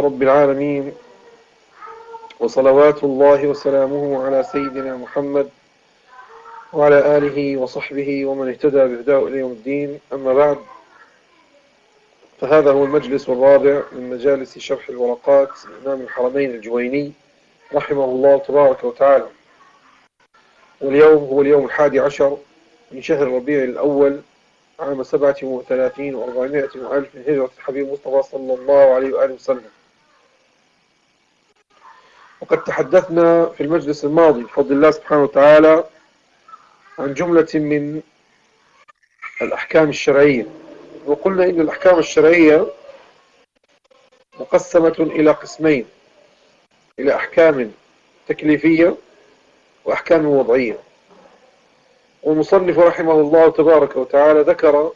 رب العالمين وصلوات الله وسلامه على سيدنا محمد وعلى آله وصحبه ومن اهتدى بهداه إلى يوم الدين. أما بعد فهذا هو المجلس الرابع من مجالس شرح الورقات لإمام الحرمين الجويني رحمه الله تبارك وتعالى. واليوم هو اليوم الحادي عشر من شهر ربيع الأول عام سبعة وثلاثين وأربعمائة وألف من هجرة الحبيب مصطفى صلى الله عليه وآله وسلم. وقد تحدثنا في المجلس الماضي بفضل الله سبحانه وتعالى عن جملة من الأحكام الشرعية. وقلنا إن الأحكام الشرعية مقسمة إلى قسمين إلى أحكام تكليفية وأحكام وضعية. والمصنف رحمه الله تبارك وتعالى ذكر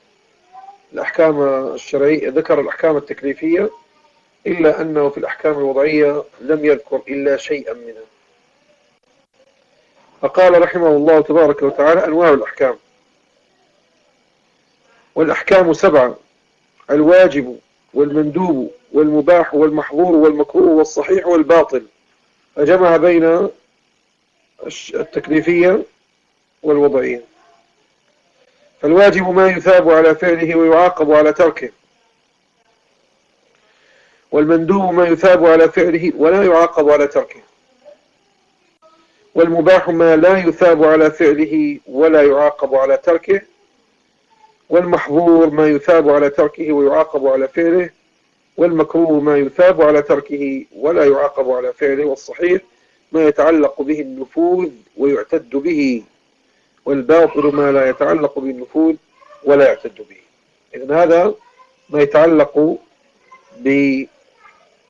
الأحكام الشرعية ذكر الأحكام التكليفية إلا أنه في الأحكام الوضعية لم يذكر إلا شيئا منها. فقال رحمه الله تبارك وتعالى أنواع الأحكام. والأحكام سبعة الواجب والمندوب والمباح والمحظور والمكروه والصحيح والباطل. فجمع بين التكليفية والوضعية. فالواجب ما يثاب على فعله ويعاقب على تركه. والمندوب ما يثاب على فعله ولا يعاقب على تركه. والمباح ما لا يثاب على فعله ولا يعاقب على تركه. والمحظور ما يثاب على تركه ويعاقب على فعله. والمكروه ما يثاب على تركه ولا يعاقب على فعله. والصحيح ما يتعلق به النفوذ ويعتد به. والباطل ما لا يتعلق بالنفوذ ولا يعتد به. إذن هذا ما يتعلق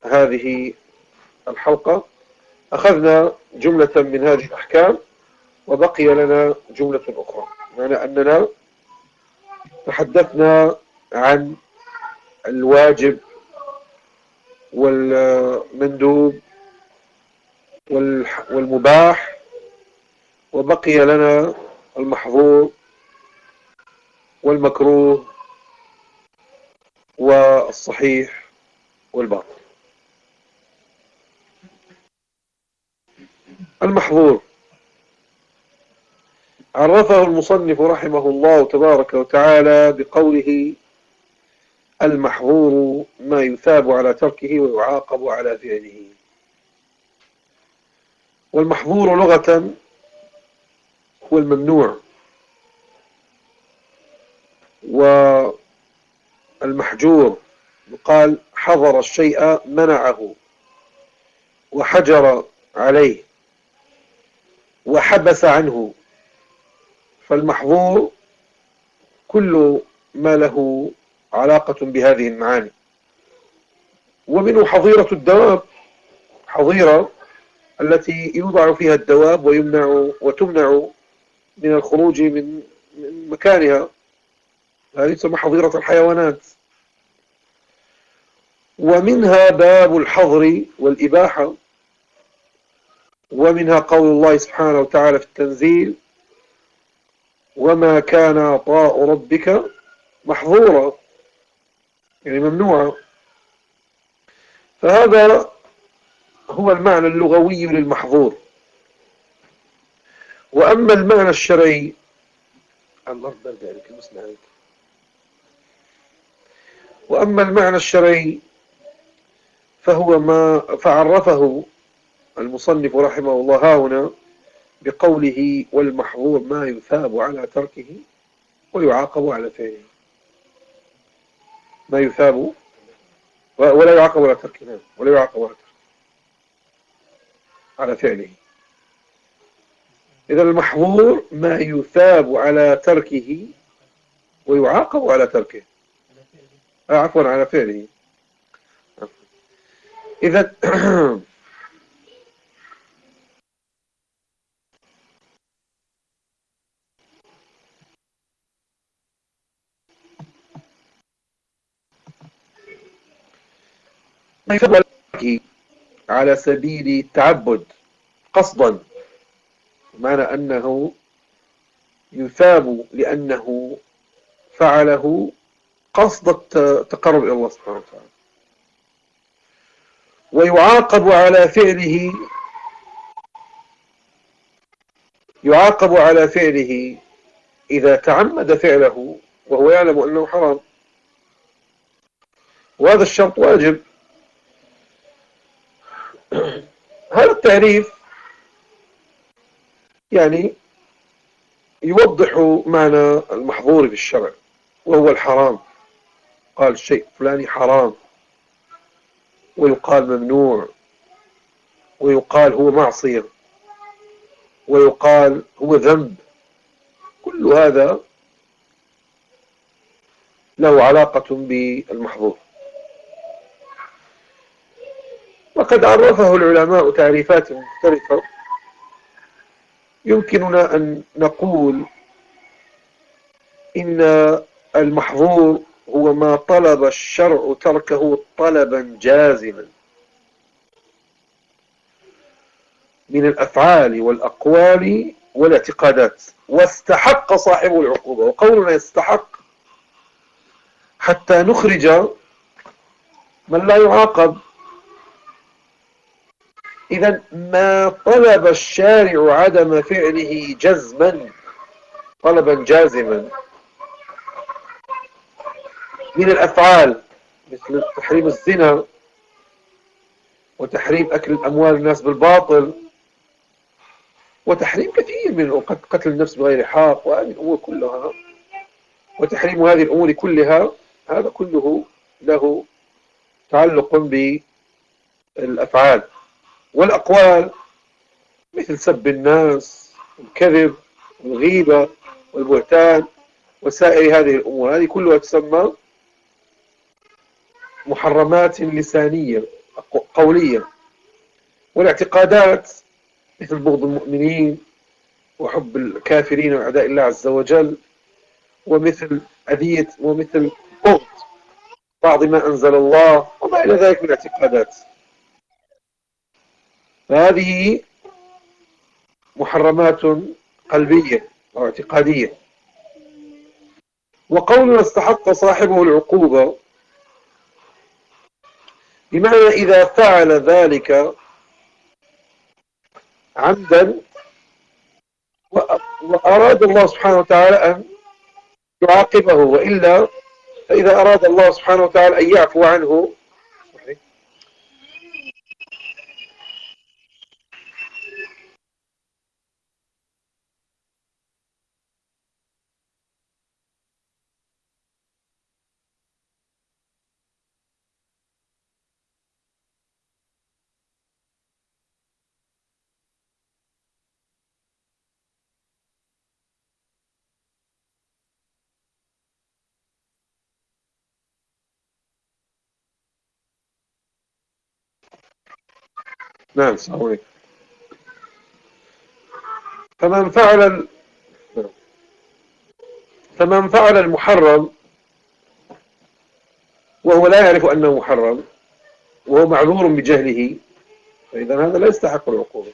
بهذه الحلقة. أخذنا جملة من هذه الأحكام وبقي لنا جملة أخرى. معنى أننا تحدثنا عن الواجب والمندوب والمباح. وبقي لنا المحظور والمكروه والصحيح والباطل. المحظور. عرفه المصنف رحمه الله تبارك وتعالى بقوله المحظور ما يثاب على تركه ويعاقب على فعله. والمحظور لغة هو الممنوع. والمحجور يقال حضر الشيء منعه وحجر عليه. وحبس عنه. فالمحظور كل ما له علاقة بهذه المعاني. ومنه حظيرة الدواب حظيرة التي يوضع فيها الدواب ويمنع وتمنع من الخروج من مكانها. هذه تسمى حظيرة الحيوانات. ومنها باب الحظر والإباحة. ومنها قول الله سبحانه وتعالى في التنزيل وما كان عطاء ربك محظورا. يعني ممنوعا فهذا هو المعنى اللغوي للمحظور. وأما المعنى الشرعي الله برد عليك عليك وأما المعنى الشرعي فهو ما فعرفه المصنف رحمه الله ها هنا بقوله والمحظور ما يثاب على تركه ويعاقب على فعله. ما يثاب؟ ولا يعاقب على تركه ولا يعاقب على تركه. على فعله. إذا المحظور ما يثاب على تركه ويعاقب على تركه. آه، عفوا على فعله. إذا على سبيل التعبد قصدا معنى أنه يثاب لأنه فعله قصد التقرب إلى الله سبحانه وتعالى. ويعاقب على فعله يعاقب على فعله إذا تعمد فعله وهو يعلم أنه حرام. وهذا الشرط واجب. التعريف. يعني يوضح معنى المحظور في الشرع وهو الحرام. قال الشيء فلاني حرام. ويقال ممنوع. ويقال هو معصية. ويقال هو ذنب. كل هذا له علاقة بالمحظور. وقد عرفه العلماء تعريفات مختلفة. يمكننا أن نقول إن المحظور هو ما طلب الشرع تركه طلبا جازما من الأفعال والأقوال والاعتقادات. واستحق صاحبه العقوبة وقولنا يستحق حتى نخرج من لا يعاقب. إذا ما طلب الشارع عدم فعله جزما طلبا جازما من الأفعال مثل تحريم الزنا وتحريم أكل أموال الناس بالباطل وتحريم كثير من قتل النفس بغير حق وهذه الأمور كلها. وتحريم هذه الأمور كلها هذا كله له تعلق بالأفعال. والأقوال مثل سب الناس والكذب والغيبة والبهتان وسائر هذه الأمور. هذه كلها تسمى محرمات لسانية قولية. والاعتقادات مثل بغض المؤمنين وحب الكافرين وأعداء الله عز وجل ومثل أذية ومثل بغض بعض ما أنزل الله وما إلى ذلك من الاعتقادات. فهذه محرمات قلبية أو اعتقادية وقولنا استحق صاحبه العقوبة بمعنى إذا فعل ذلك عمدا وأراد الله سبحانه وتعالى أن يعاقبه وإلا فإذا أراد الله سبحانه وتعالى أن يعفو عنه نعم صحيح فمن فعل فمن فعل المحرم وهو لا يعرف أنه محرم وهو معذور بجهله فإذا هذا لا يستحق العقوبة.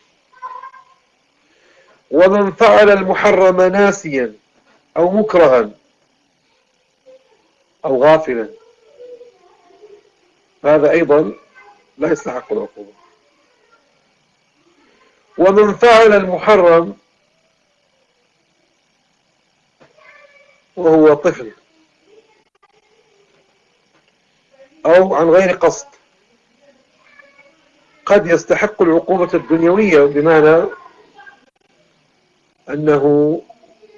ومن فعل المحرم ناسيا أو مكرها أو غافلا هذا أيضا لا يستحق العقوبة. ومن فعل المحرم وهو طفل أو عن غير قصد. قد يستحق العقوبة الدنيوية بمعنى أنه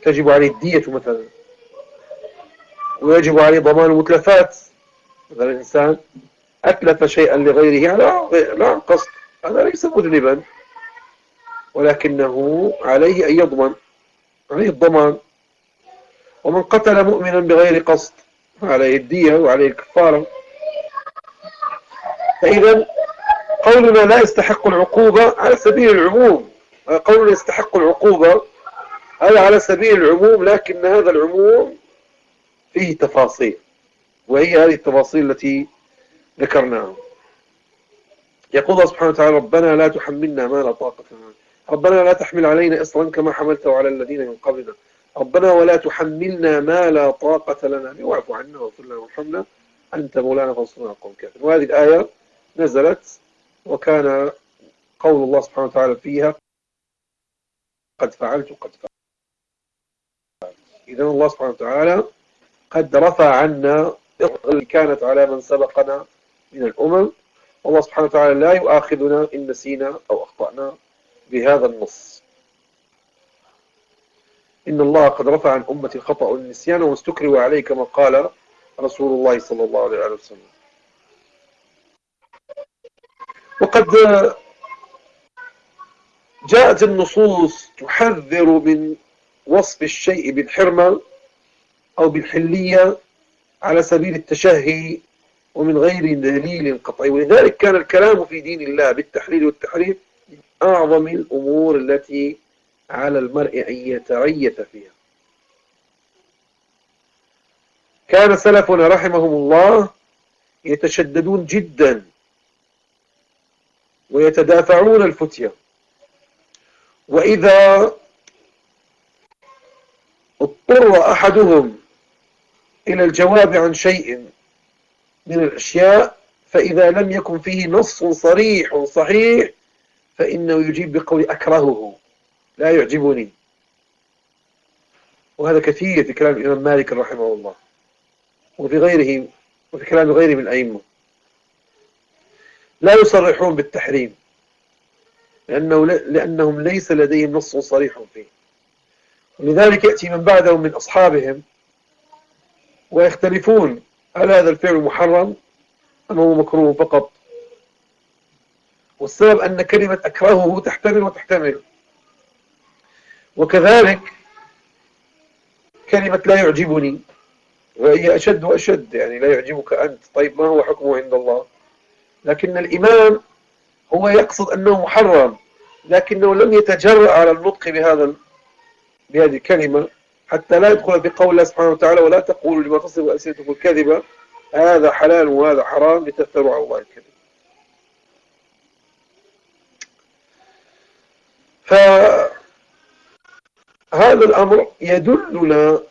تجب عليه الدية مثلا ويجب عليه ضمان المتلفات. مثلا الإنسان أتلف شيئا لغيره على لا قصد. هذا ليس مذنبا. ولكنه عليه أن يضمن عليه الضمان. ومن قتل مؤمنا بغير قصد عليه الدية وعليه الكفارة. فإذا قولنا لا يستحق العقوبة على سبيل العموم. قولنا يستحق العقوبة هذا على سبيل العموم لكن هذا العموم فيه تفاصيل. وهي هذه التفاصيل التي ذكرناها. يقول الله سبحانه وتعالى ربنا لا تحملنا ما لا طاقة لنا ربنا لا تحمل علينا إصرا كما حملته على الذين من قبلنا. ربنا ولا تحملنا ما لا طاقة لنا واعف عنا واغفر لنا وارحمنا. أنت مولانا فانصرنا على القوم الكافرين. وهذه الآية نزلت وكان قول الله سبحانه وتعالى فيها قد فعلت قد فعلت. إذن الله سبحانه وتعالى قد رفع عنا اللي كانت على من سبقنا من الأمم. والله سبحانه وتعالى لا يؤاخذنا إن نسينا أو أخطأنا. بهذا النص. إن الله قد رفع عن أمة الخطأ والنسيان واستكروا عليه كما قال رسول الله صلى الله عليه وسلم. وقد جاءت النصوص تحذر من وصف الشيء بالحرمة أو بالحلية على سبيل التشهي ومن غير دليل قطعي. ولذلك كان الكلام في دين الله بالتحليل والتحريم من أعظم الأمور التي على المرء أن يتريث فيها. كان سلفنا رحمهم الله يتشددون جدا ويتدافعون الفتية. وإذا اضطر أحدهم إلى الجواب عن شيء من الأشياء فإذا لم يكن فيه نص صريح صحيح فإنه يجيب بقول أكرهه. لا يعجبني. وهذا كثير في كلام الإمام مالك رحمه الله. وفي غيره وفي كلام غيره من الأئمة. لا يصرحون بالتحريم. لأنه لأنهم ليس لديهم نص صريح فيه. ولذلك يأتي من بعدهم من أصحابهم ويختلفون. هل هذا الفعل محرم أم هو مكروه فقط؟ والسبب أن كلمة أكرهه تحتمل وتحتمل. وكذلك كلمة لا يعجبني وهي أشد وأشد يعني لا يعجبك أنت. طيب ما هو حكمه عند الله؟ لكن الإمام هو يقصد أنه محرم لكنه لم يتجرأ على النطق بهذا بهذه الكلمة حتى لا يدخل بقول الله سبحانه وتعالى ولا تقولوا لما تصف ألسنتكم الكذبة هذا حلال وهذا حرام لتفتروا على الله الكذب. فهذا الأمر يدلنا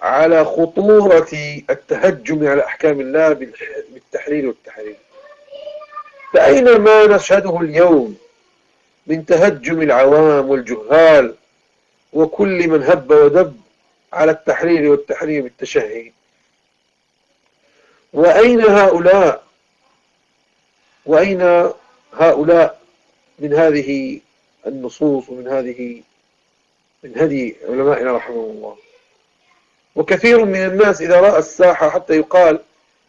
على خطورة التهجم على أحكام الله بالتحليل والتحريم. فأين ما نشهده اليوم من تهجم العوام والجهال وكل من هب ودب على التحرير والتحريم التشهي؟ وأين هؤلاء؟ وأين هؤلاء من هذه النصوص ومن هذه من هدي علمائنا رحمه الله. وكثير من الناس إذا رأى الساحة حتى يقال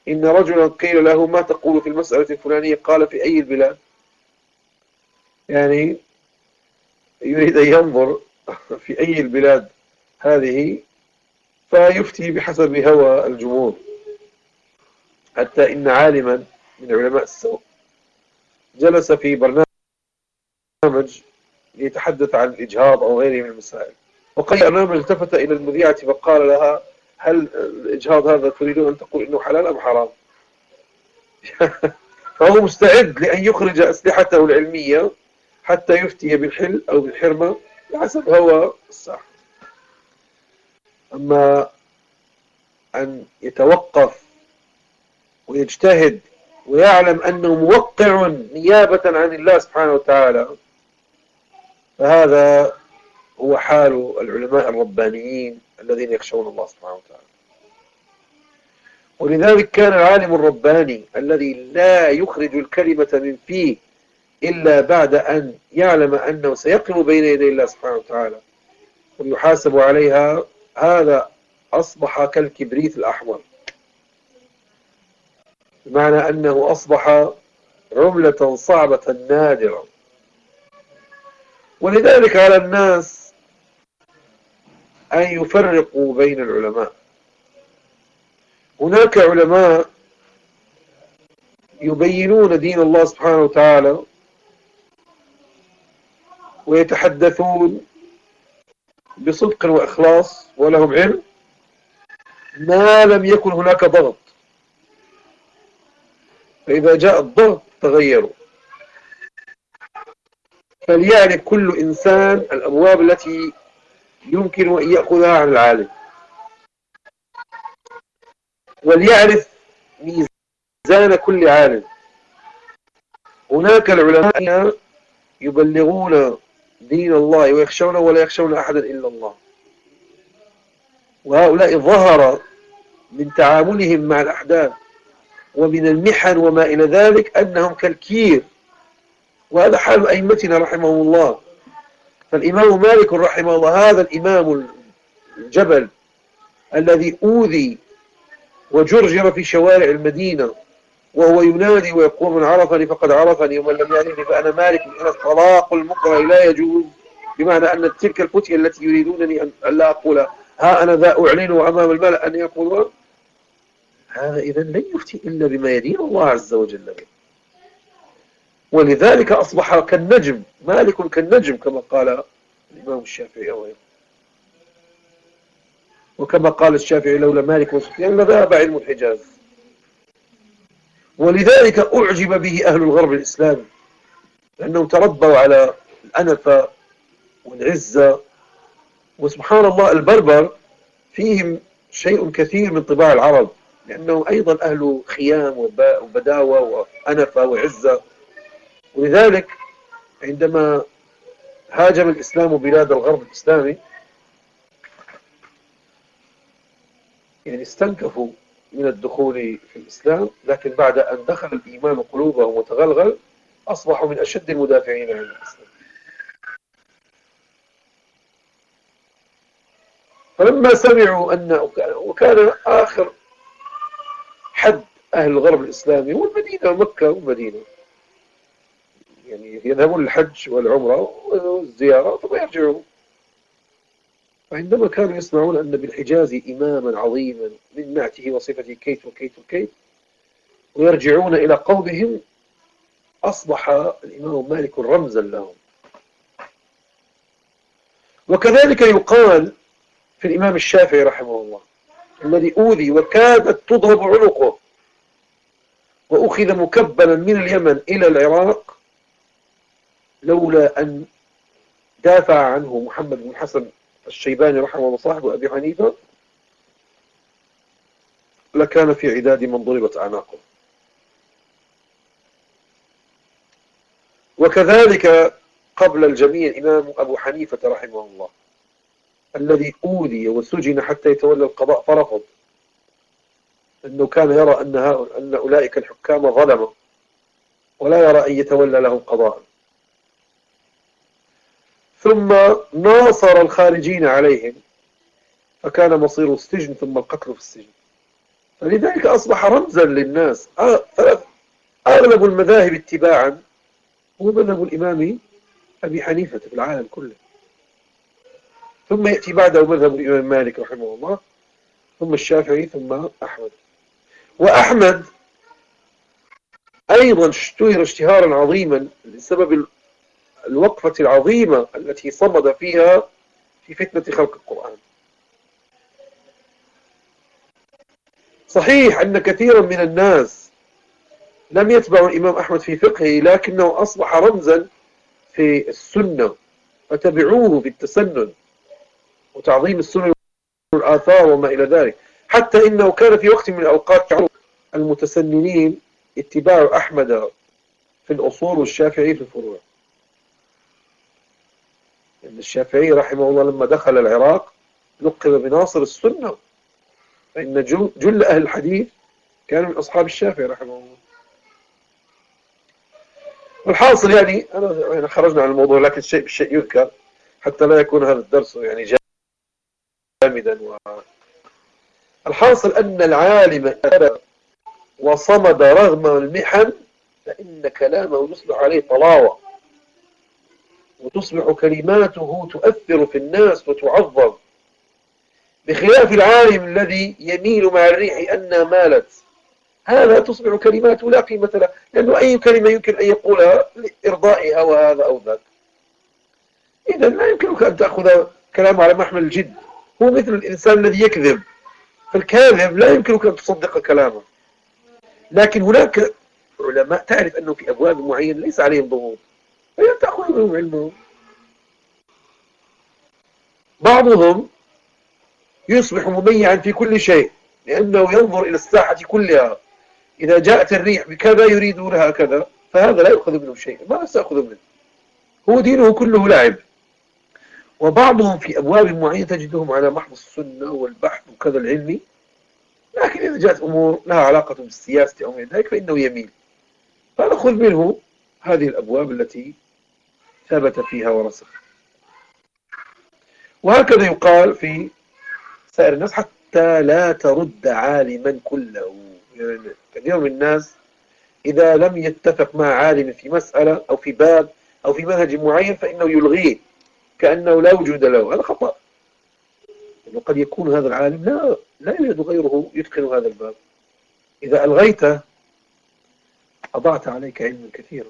إن رجلا قيل له ما تقول في المسألة الفلانية؟ قال في أي البلاد؟ يعني يريد أن ينظر في أي البلاد هذه فيفتي بحسب هوى الجمهور. حتى إن عالما من علماء السوق جلس في برنامج ليتحدث عن الإجهاض أو غيره من المسائل. وقال البرنامج التفت إلى المذيعة فقال لها هل الإجهاض هذا تريدون أن تقول إنه حلال أم حرام؟ فهو مستعد لأن يخرج أسلحته العلمية حتى يفتي بالحل أو بالحرمة بحسب هو الصح. أما أن يتوقف ويجتهد ويعلم أنه موقع نيابة عن الله سبحانه وتعالى فهذا هو حال العلماء الربانيين الذين يخشون الله سبحانه وتعالى. ولذلك كان العالم الرباني الذي لا يخرج الكلمة من فيه إلا بعد أن يعلم أنه سيقف بين يدي الله سبحانه وتعالى ويحاسب عليها هذا أصبح كالكبريت الأحمر. بمعنى أنه أصبح عملة صعبة نادرة. ولذلك على الناس أن يفرقوا بين العلماء. هناك علماء يبينون دين الله سبحانه وتعالى ويتحدثون بصدق وإخلاص ولهم علم ما لم يكن هناك ضغط. فإذا جاء الضغط تغيروا. فليعرف كل إنسان الأبواب التي يمكن أن يأخذها عن العالم. وليعرف ميزان كل عالم. هناك العلماء يبلغون دين الله ويخشونه ولا يخشون أحدا إلا الله. وهؤلاء ظهر من تعاملهم مع الأحداث ومن المحن وما إلى ذلك أنهم كالكير. وهذا حال أئمتنا رحمهم الله. فالإمام مالك رحمه الله هذا الإمام الجبل الذي أوذي وجرجر في شوارع المدينة وهو ينادي ويقول من عرفني فقد عرفني ومن لم يعرفني فأنا مالك من الطلاق المكره لا يجوز بمعنى أن تلك الفتية التي يريدونني أن لا أقول ها أنا ذا أعلن أمام الملأ أن يقولوا هذا إذا لن يفتي إلا بما يدين الله عز وجل به. ولذلك أصبح كالنجم مالك كالنجم كما قال الإمام الشافعي أولا وكما قال الشافعي لولا مالك وسفيان لذهب علم الحجاز. ولذلك أعجب به أهل الغرب الإسلامي لأنهم تربوا على الأنفة والعزة وسبحان الله البربر فيهم شيء كثير من طباع العرب لأنهم أيضا أهل خيام وبداوة وأنفة وعزة ولذلك عندما هاجم الإسلام بلاد الغرب الإسلامي يعني استنكفوا من الدخول في الإسلام لكن بعد أن دخل الإيمان قلوبهم وتغلغل أصبحوا من أشد المدافعين عن الإسلام. فلما سمعوا أن وكان آخر حد أهل الغرب الإسلامي هو المدينة مكة والمدينة يعني يذهبون للحج والعمرة والزيارة ثم يرجعون. وعندما كانوا يسمعون أن بالحجاز إماما عظيما من نعته وصفته كيت وكيت وكيت ويرجعون إلى قومهم أصبح الإمام مالك رمزا لهم. وكذلك يقال في الإمام الشافعي رحمه الله الذي أوذي وكادت تضرب عنقه وأخذ مكبلا من اليمن إلى العراق لولا أن دافع عنه محمد بن حسن الشيباني رحمه الله صاحب أبي حنيفة لكان في عداد من ضربت أعناقه. وكذلك قبل الجميع الإمام أبو حنيفة رحمه الله الذي أوذي وسجن حتى يتولى القضاء فرفض. أنه كان يرى أن, أولئك الحكام ظلموا ولا يرى أن يتولى لهم قضاء. ثم ناصر الخارجين عليهم فكان مصير السجن ثم القتل في السجن. فلذلك أصبح رمزا للناس. أغلب المذاهب اتباعا هو مذهب الإمام أبي حنيفة في العالم كله. ثم يأتي بعده مذهب الإمام مالك رحمه الله ثم الشافعي ثم أحمد. وأحمد أيضا اشتهر اشتهارا عظيما بسبب الوقفة العظيمة التي صمد فيها في فتنة خلق القرآن. صحيح أن كثيرا من الناس لم يتبعوا الإمام أحمد في فقهه لكنه أصبح رمزا في السنة. فتبعوه بالتسنن وتعظيم السنن والآثار وما إلى ذلك. حتى إنه كان في وقت من الأوقات المتسننين اتباع أحمد في الأصول والشافعي في الفروع. إن الشافعي رحمه الله لما دخل العراق لقب بناصر السنة. فإن جل أهل الحديث كانوا من أصحاب الشافعي رحمه الله. والحاصل يعني أنا خرجنا عن الموضوع لكن الشيء بالشيء يذكر حتى لا يكون هذا الدرس يعني جامدا. و... الحاصل أن العالم وصمد رغم المحن فإن كلامه يصبح عليه طلاوة. وتصبح كلماته تؤثر في الناس وتعظم. بخلاف العالم الذي يميل مع الريح أنها مالت. هذا تصبح كلماته لا قيمة لها لأنه أي كلمة يمكن أن يقولها لإرضاء هوى هذا أو ذاك. إذا لا يمكنك أن تأخذ كلامه على محمل الجد هو مثل الإنسان الذي يكذب. فالكاذب لا يمكنك أن تصدق كلامه. لكن هناك علماء تعرف أنه في أبواب معينة ليس عليهم ضغوط منهم علمهم بعضهم يصبح مميعا في كل شيء لأنه ينظر إلى الساحة كلها. إذا جاءت الريح بكذا يريد لها كذا فهذا لا يؤخذ منه شيء ما سأخذ منه. هو دينه كله لعب. وبعضهم في أبواب معينة تجدهم على محض السنة والبحث وكذا العلمي لكن إذا جاءت أمور لها علاقة بالسياسة أو من ذلك فإنه يميل. فنأخذ منه. هذه الأبواب التي ثبت فيها ورسخ وهكذا يقال في سائر الناس حتى لا ترد عالما كله. يعني كثير من الناس إذا لم يتفق مع عالم في مسألة أو في باب أو في منهج معين فإنه يلغيه كأنه لا وجود له. هذا خطأ. لأنه قد يكون هذا العالم لا لا يوجد غيره يتقن هذا الباب. إذا ألغيته أضعت عليك علما كثيرا.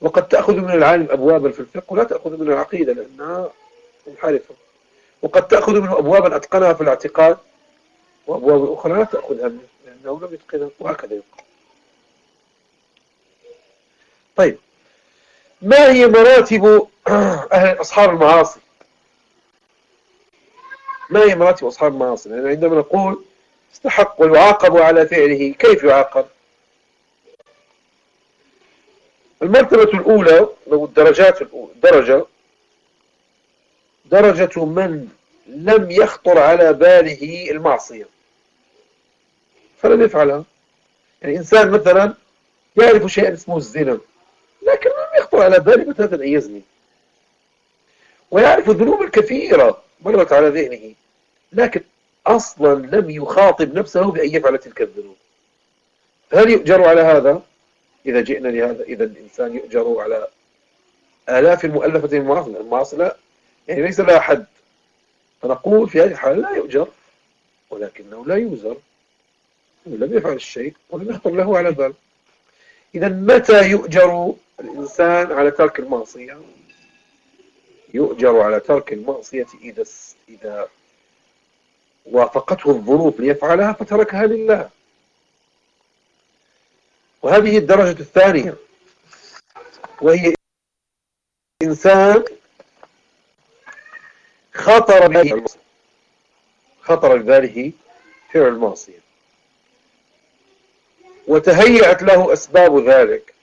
وقد تأخذ من العالم أبوابا في الفقه ولا تأخذ من العقيدة لأنها منحرفة. وقد تأخذ منه أبوابا أتقنها في الاعتقاد وأبواب أخرى لا تأخذها منه لأنه لم يتقنها وهكذا يبقى طيب ما هي مراتب أهل أصحاب المعاصي؟ ما هي مراتب أصحاب المعاصي؟ يعني عندما نقول استحق ويعاقب على فعله كيف يعاقب؟ المرتبة الأولى لو الدرجات الأولى درجة درجة من لم يخطر على باله المعصية. فلم يفعلها. يعني إنسان مثلا يعرف شيئا اسمه الزنا لكن لم يخطر على باله مثلا أن يزني؟ ويعرف الذنوب الكثيرة مرت على ذهنه لكن أصلا لم يخاطب نفسه بأن يفعل تلك الذنوب. هل يؤجر على هذا؟ إذا جئنا لهذا إذا الإنسان يؤجر على آلاف المؤلفة المعاصي لا يعني ليس لها حد. فنقول في هذه الحالة لا يؤجر ولكنه لا يوزر. لم يفعل الشيء ولم يخطر له على بال. إذا متى يؤجر الإنسان على ترك المعصية؟ يؤجر على ترك المعصية إذا إذا وافقته الظروف ليفعلها فتركها لله. وهذه الدرجة الثانية وهي إنسان خطر به خطر بباله فعل المعصية. وتهيأت له أسباب ذلك.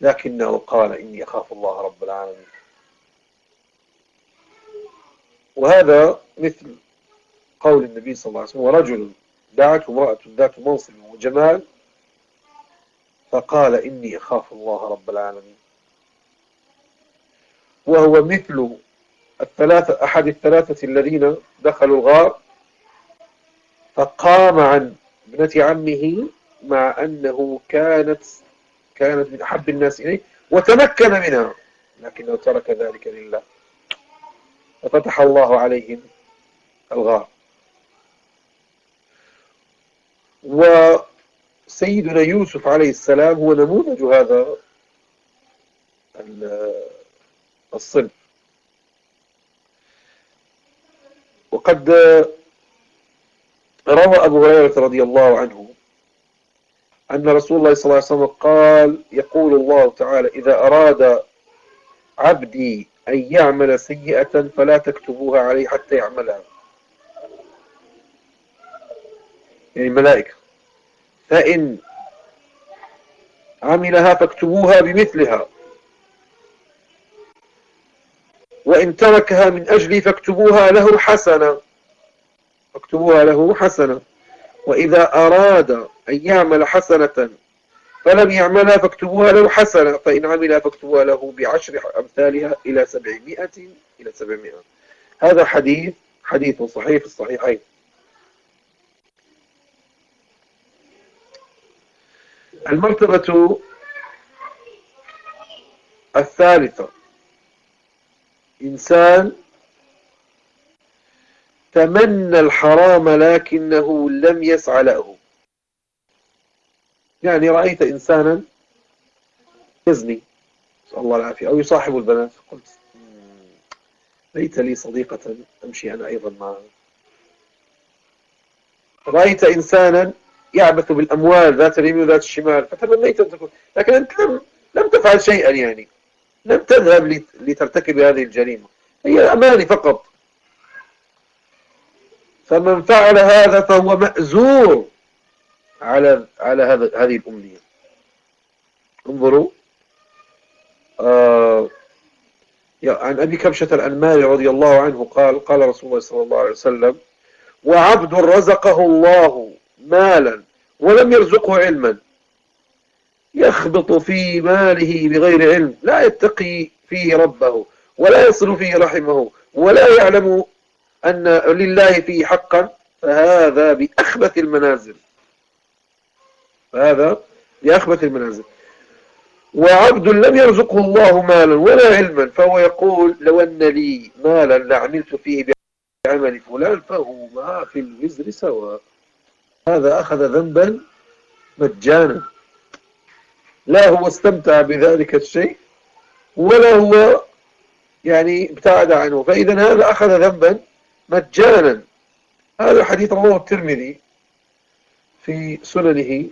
لكنه قال إني أخاف الله رب العالمين. وهذا مثل قول النبي صلى الله عليه وسلم ورجل دعته امرأة ذات منصب وجمال فقال إني أخاف الله رب العالمين. وهو مثل الثلاثة أحد الثلاثة الذين دخلوا الغار فقام عن ابنة عمه مع أنه كانت كانت من أحب الناس إليه وتمكن منها لكنه ترك ذلك لله. ففتح الله عليهم الغار. وسيدنا يوسف عليه السلام هو نموذج هذا الصنف. وقد روى أبو هريرة رضي الله عنه أن رسول الله صلى الله عليه وسلم قال يقول الله تعالى إذا أراد عبدي أن يعمل سيئة فلا تكتبوها عليه حتى يعملها. يعني الملائكة. فإن عملها فاكتبوها بمثلها. وإن تركها من أجلي فاكتبوها له حسنة فاكتبوها له حسنة وإذا أراد أن يعمل حسنة فلم يعملها فاكتبوها له حسنة فإن عملها فاكتبوها له بعشر أمثالها إلى سبعمائة إلى سبعمائة. هذا حديث حديث صحيح في الصحيحين. المرتبة الثالثة. إنسان تمنى الحرام لكنه لم يسعى له. يعني رأيت إنسانا يزني الله العافية أو يصاحب البنات. قلت ليت لي صديقة أمشي أنا أيضا معها رأيت إنسانا يعبث بالأموال ذات اليمين وذات الشمال. فتمنيت أن تكون. لكن أنت لم, لم تفعل شيئا يعني. لم تذهب لترتكب هذه الجريمة. هي أماني فقط. فمن فعل هذا فهو مأزور على على هذا هذه الأمنية. انظروا. آه عن أبي كبشة الأنماري رضي الله عنه قال قال رسول الله صلى الله عليه وسلم وعبد رزقه الله مالا ولم يرزقه علما. يخبط في ماله بغير علم لا يتقي فيه ربه ولا يصل فيه رحمه ولا يعلم أن لله فيه حقا فهذا بأخبث المنازل. فهذا بأخبث المنازل. وعبد لم يرزقه الله مالا ولا علما فهو يقول لو أن لي مالا لعملت فيه بعمل فلان فهما في الوزر سواء. هذا أخذ ذنبا مجانا. لا هو استمتع بذلك الشيء ولا هو يعني ابتعد عنه. فإذا هذا أخذ ذنبا مجانا. هذا الحديث رواه الترمذي في سننه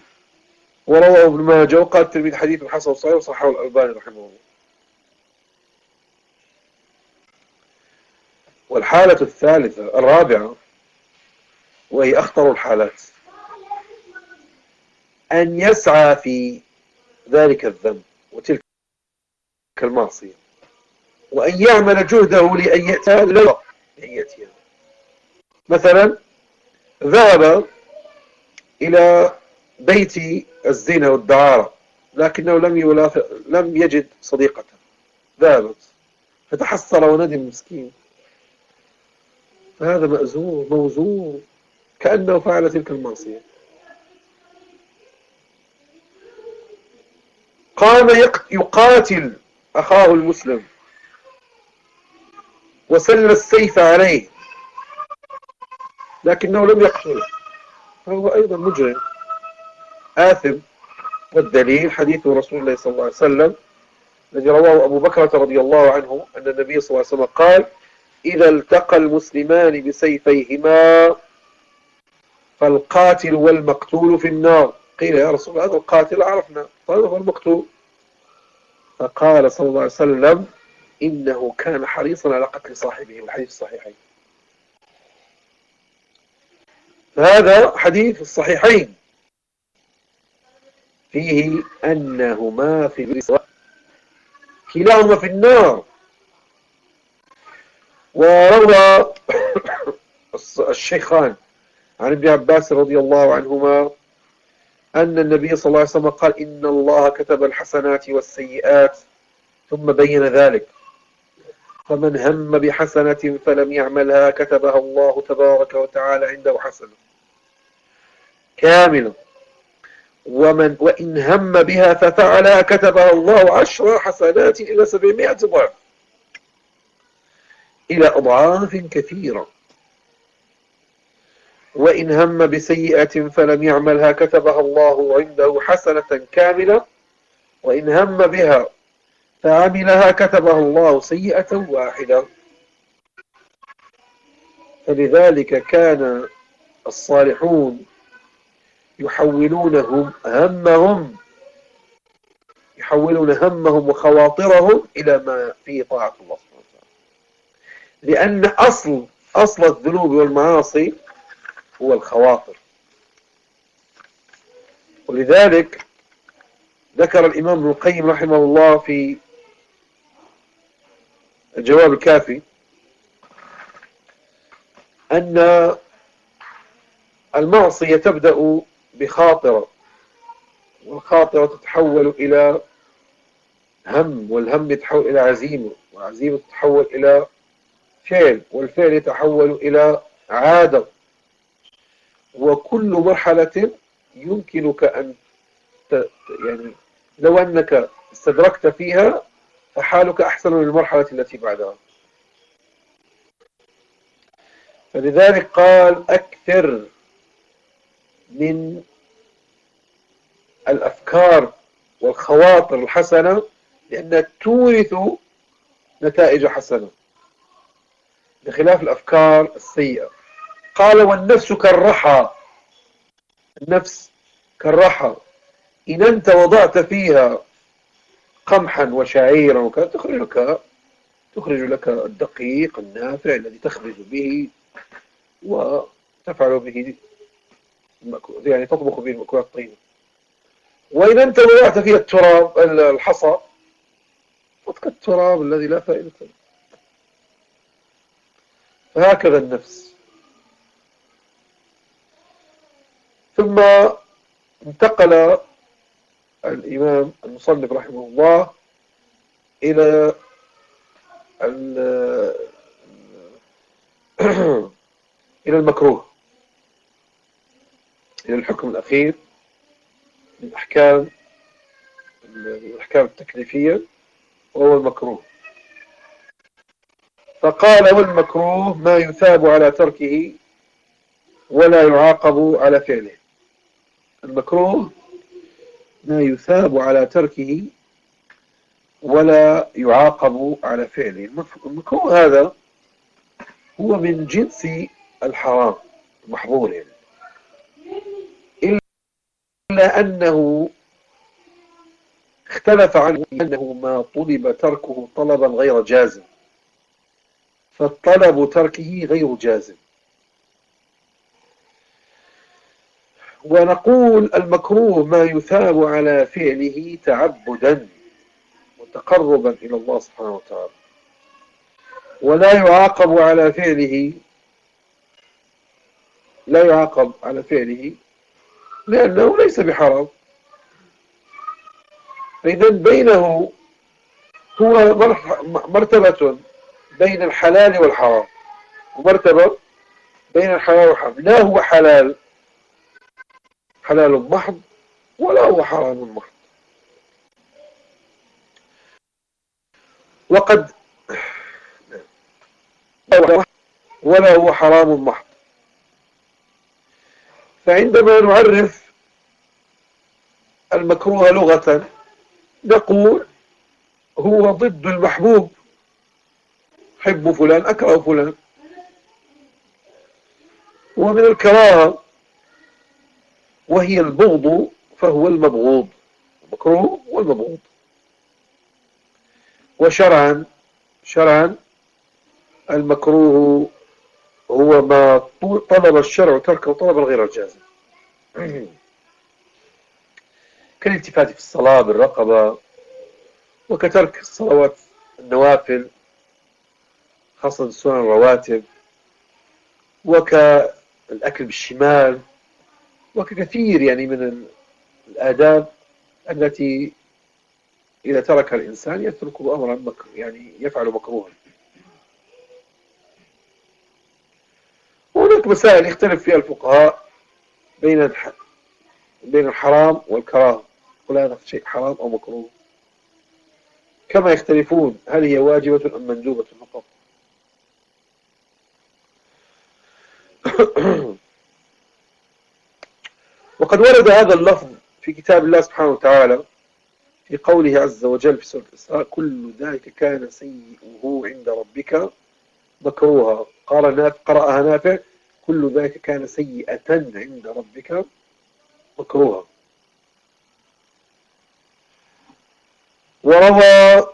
ورواه ابن ماجه وقال الترمذي حديث حسن صحيح وصححه الألباني رحمه الله. والحالة الثالثة الرابعة وهي أخطر الحالات. أن يسعى في ذلك الذنب وتلك المعصية وأن يعمل جهده لأن يأتى لا يأتيها مثلا ذهب إلى بيت الزنا والدعارة لكنه لم يلافق لم يجد صديقته ذهبت فتحسر وندم مسكين. فهذا مأزور موزور كأنه فعل تلك المعصية. قام يقاتل أخاه المسلم. وسل السيف عليه. لكنه لم يقتله فهو أيضا مجرم. آثم والدليل حديث رسول الله صلى الله عليه وسلم الذي رواه أبو بكرة رضي الله عنه أن النبي صلى الله عليه وسلم قال إذا التقى المسلمان بسيفيهما فالقاتل والمقتول في النار. قيل يا رسول الله هذا القاتل عرفنا. طيب هو المقتول. فقال صلى الله عليه وسلم إنه كان حريصا على قتل صاحبه والحديث الصحيحين هذا حديث الصحيحين. فيه أنهما في السواء كلاهما في النار. وروى الشيخان عن ابن عباس رضي الله عنهما أن النبي صلى الله عليه وسلم قال إن الله كتب الحسنات والسيئات ثم بين ذلك. فمن هم بحسنة فلم يعملها كتبها الله تبارك وتعالى عنده حسنة كاملة ومن وإن هم بها ففعلها كتبها الله عشر حسنات إلى سبعمائة ضعف. إلى أضعاف كثيرة. وإن هم بسيئة فلم يعملها كتبها الله عنده حسنة كاملة. وإن هم بها فعملها كتبها الله سيئة واحدة. فلذلك كان الصالحون يحولونهم همهم يحولون همهم وخواطرهم إلى ما فيه طاعة الله سبحانه وتعالى. لأن أصل أصل الذنوب والمعاصي هو الخواطر. ولذلك ذكر الإمام ابن القيم رحمه الله في الجواب الكافي أن المعصية تبدأ بخاطرة والخاطرة تتحول إلى هم والهم يتحول إلى عزيمة والعزيمة تتحول إلى فعل والفعل يتحول إلى عادة. وكل مرحلة يمكنك أن يعني لو أنك استدركت فيها فحالك أحسن من المرحلة التي بعدها. فلذلك قال أكثر من الأفكار والخواطر الحسنة لأنها تورث نتائج حسنة. بخلاف الأفكار السيئة. قال والنفس كالرحى. النفس كالرحى. إن أنت وضعت فيها قمحا وشعيرا وكذا تخرج لك تخرج لك الدقيق النافع الذي تخبز به وتفعل به يعني تطبخ به المأكولات الطيبة. وإذا أنت وضعت فيها التراب الحصى فتك التراب الذي لا فائدة له. فهكذا النفس. ثم انتقل الإمام المصنف رحمه الله إلى إلى المكروه إلى الحكم الأخير من أحكام الأحكام التكليفية وهو المكروه. فقال والمكروه ما يثاب على تركه ولا يعاقب على فعله. المكروه ما يثاب على تركه ولا يعاقب على فعله. المكروه هذا هو من جنس الحرام المحظور يعني. إلا أنه اختلف عنه أنه ما طلب تركه طلبا غير جازم فالطلب تركه غير جازم. ونقول المكروه ما يثاب على فعله تعبدا وتقربا إلى الله سبحانه وتعالى. ولا يعاقب على فعله لا يعاقب على فعله لأنه ليس بحرام. فإذا بينه هو مرتبة بين الحلال والحرام ومرتبة بين الحلال والحرام. لا هو حلال حلال محض ولا هو حرام محض وقد ولا هو حرام محض فعندما نعرف المكروه لغة نقول هو ضد المحبوب. حب فلان أكره فلان. ومن الكراهة وهي البغض فهو المبغوض. المكروه والمبغوض. وشرعا شرعا المكروه هو ما طلب الشرع تركه طلبا غير الجازم. كالالتفات في الصلاة بالرقبة وكترك الصلوات النوافل خاصة السنن الرواتب وكالأكل بالشمال وككثير يعني من الآداب التي إذا ترك الإنسان يترك أمرا يعني يفعل مكروها. وهناك مسائل يختلف فيها الفقهاء بين بين الحرام والكراهه قل هذا شيء حرام أو مكروه؟ كما يختلفون هل هي واجبة أم مندوبة فقط؟ وقد ورد هذا اللفظ في كتاب الله سبحانه وتعالى في قوله عز وجل في سورة الإسراء كل ذلك كان سيئه عند ربك مكروها. قال نافع قرأها نافع كل ذلك كان سيئة عند ربك مكروها. وروى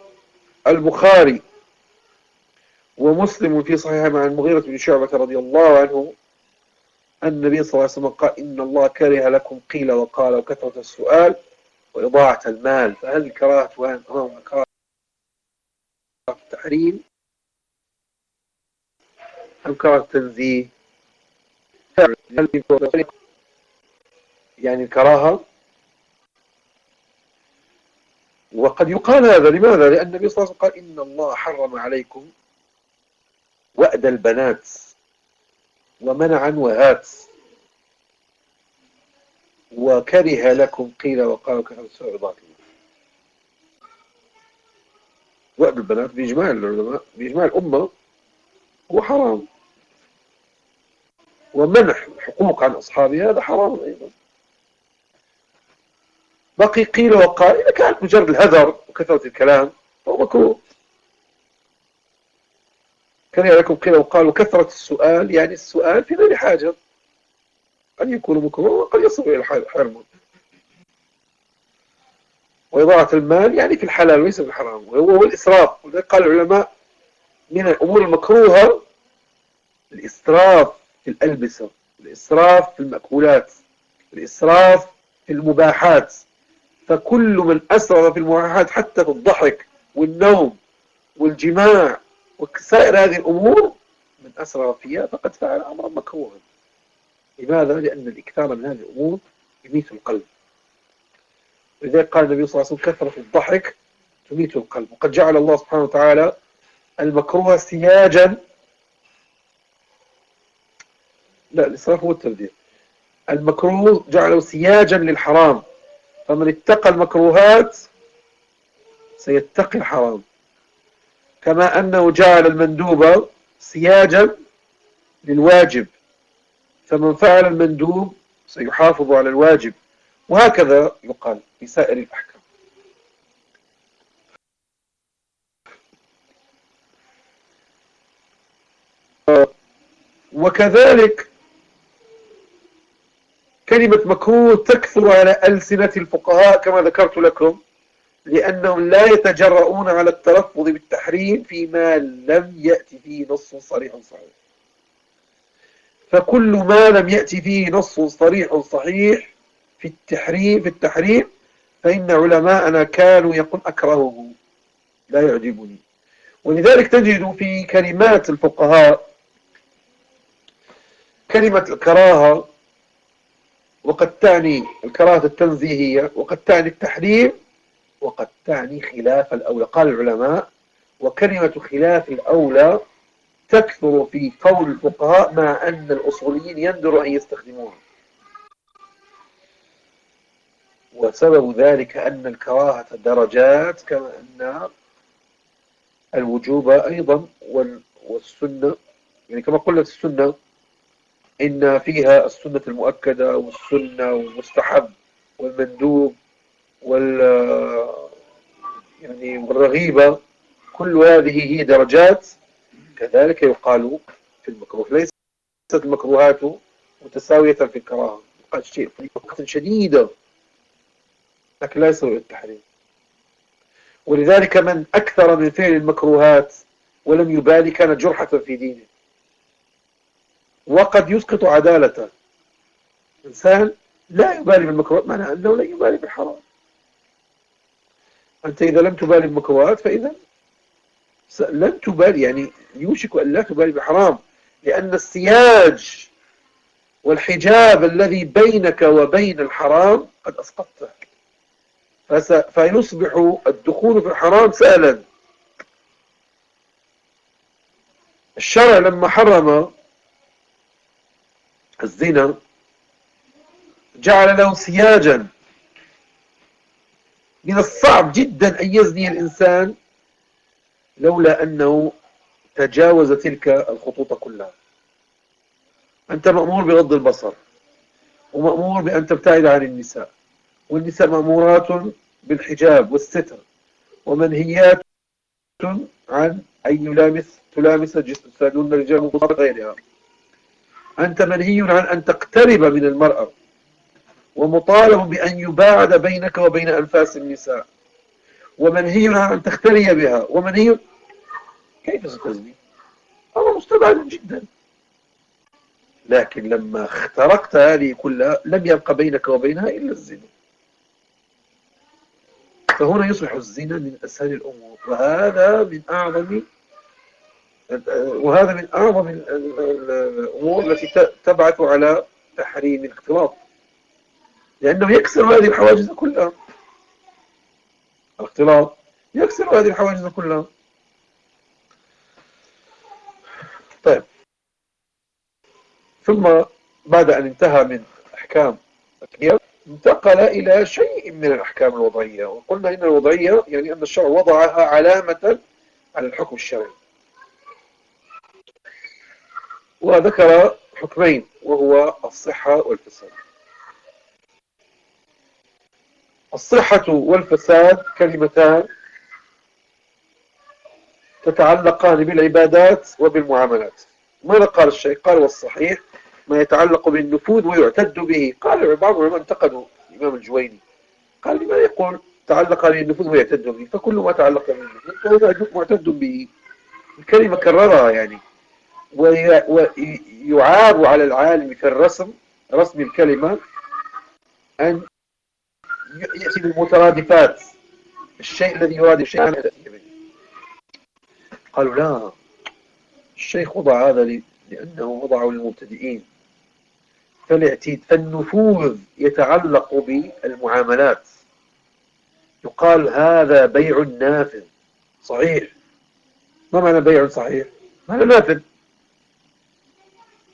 البخاري ومسلم في صحيح مع المغيرة بن شعبة رضي الله عنه النبي صلى الله عليه وسلم قال إن الله كره لكم قيل وقال وكثرة السؤال وإضاعة المال. فهل الكراهة هنا كراهة التحريم أم كراهة التنزيه يعني الكراهة؟ وقد يقال هذا. لماذا؟ لأن النبي صلى الله عليه وسلم قال إن الله حرم عليكم وأد البنات. ومنعا وهات وكره لكم قيل وقال كثرة السعودات وأد البنات بإجماع العلماء بإجماع الأمة هو حرام. ومنح الحقوق عن أصحابها هذا حرام أيضا. بقي قيل وقال إذا كانت مجرد الهذر وكثرة الكلام فهو مكروه. كان لكم قيل وقال وكثرة السؤال يعني السؤال في غير حاجة. قد يكون مكروه وقد يصل إلى الحرم وإضاعة المال يعني في الحلال وليس في الحرام. وهو الإسراف وذلك قال العلماء من الأمور المكروهة الإسراف في الألبسة الإسراف في المأكولات الإسراف في المباحات. فكل من أسرف في المباحات حتى في الضحك والنوم والجماع وسائر هذه الأمور من أسرف فيها فقد فعل أمرا مكروها. لماذا؟ لأن الإكثار من هذه الأمور يميت القلب. لذلك قال النبي صلى الله عليه وسلم كثرة الضحك تميت القلب. وقد جعل الله سبحانه وتعالى المكروه سياجا. لا الإسراف هو التبذير المكروه جعله سياجا للحرام. فمن اتقى المكروهات سيتقي الحرام. كما أنه جعل المندوب سياجا للواجب. فمن فعل المندوب سيحافظ على الواجب. وهكذا يقال في سائر الأحكام. وكذلك كلمة مكروه تكثر على ألسنة الفقهاء كما ذكرت لكم. لأنهم لا يتجرؤون على التلفظ بالتحريم فيما لم يأتي فيه نص صريح صحيح. فكل ما لم يأتي فيه نص صريح صحيح في التحريم في التحريم فإن علماءنا كانوا يقول أكرهه. لا يعجبني. ولذلك تجد في كلمات الفقهاء كلمة الكراهة وقد تعني الكراهة التنزيهية وقد تعني التحريم وقد تعني خلاف الأولى. قال العلماء وكلمة خلاف الأولى تكثر في قول الفقهاء مع أن الأصوليين يندر أن يستخدموها وسبب ذلك أن الكراهة درجات كما أن الوجوب أيضا والسنة يعني كما قلت السنة إن فيها السنة المؤكدة والسنة والمستحب والمندوب. وال يعني والرغيبة كل هذه هي درجات. كذلك يقال في المكروه ليست المكروهات متساوية في الكراهة. قد شيء شديدة لكن لا يسوي التحريم. ولذلك من أكثر من فعل المكروهات ولم يبالي كان جرحة في دينه. وقد يسقط عدالته إنسان لا يبالي بالمكروهات معنى أنه لا يبالي بالحرام. أنت إذا لم تبالي بالمكروهات فإذا لن تبالي يعني يوشك أن لا تبالي بالحرام لأن السياج والحجاب الذي بينك وبين الحرام قد أسقطته فيصبح الدخول في الحرام سهلا. الشرع لما حرم الزنا جعل له سياجا. من الصعب جدا أن يزني الإنسان لولا أنه تجاوز تلك الخطوط كلها. أنت مأمور بغض البصر ومأمور بأن تبتعد عن النساء والنساء مأمورات بالحجاب والستر ومنهيات عن أن يلامس تلامس جسد سادون الرجال غيرها. أنت منهي عن أن تقترب من المرأة. ومطالب بأن يباعد بينك وبين أنفاس النساء. ومنهي أن تختلي بها؟ ومنهي كيف ستزني؟ أمر مستبعد جدا. لكن لما اخترقت هذه كلها لم يبقى بينك وبينها إلا الزنا. فهنا يصبح الزنا من أسهل الأمور. وهذا من أعظم وهذا من أعظم الأمور التي تبعث على تحريم الاختلاط. لأنه يكسر هذه الحواجز كلها. الاختلاط. يكسر هذه الحواجز كلها. طيب. ثم بعد أن انتهى من أحكام الكياب انتقل إلى شيء من الأحكام الوضعية. وقلنا إن الوضعية يعني أن الشرع وضعها علامة على الحكم الشرعي. وذكر حكمين وهو الصحة والفساد. الصحة والفساد كلمتان تتعلقان بالعبادات وبالمعاملات. ماذا قال الشيخ؟ قال والصحيح ما يتعلق بالنفوذ ويعتد به. قال بعض العلماء انتقدوا الإمام الجويني. قال لماذا يقول تعلق بالنفوذ ويعتد به؟ فكل ما تعلق بالنفوذ معتد به. الكلمة كررها يعني. ويعاب على العالم في الرسم رسم الكلمة أن يأتي بالمترادفات. الشيء الذي يراد الشيء قالوا لا الشيخ وضع هذا لأنه وضعه للمبتدئين. فالنفوذ يتعلق بالمعاملات. يقال هذا بيع نافذ. صحيح. ما معنى بيع صحيح؟ معنى نافذ.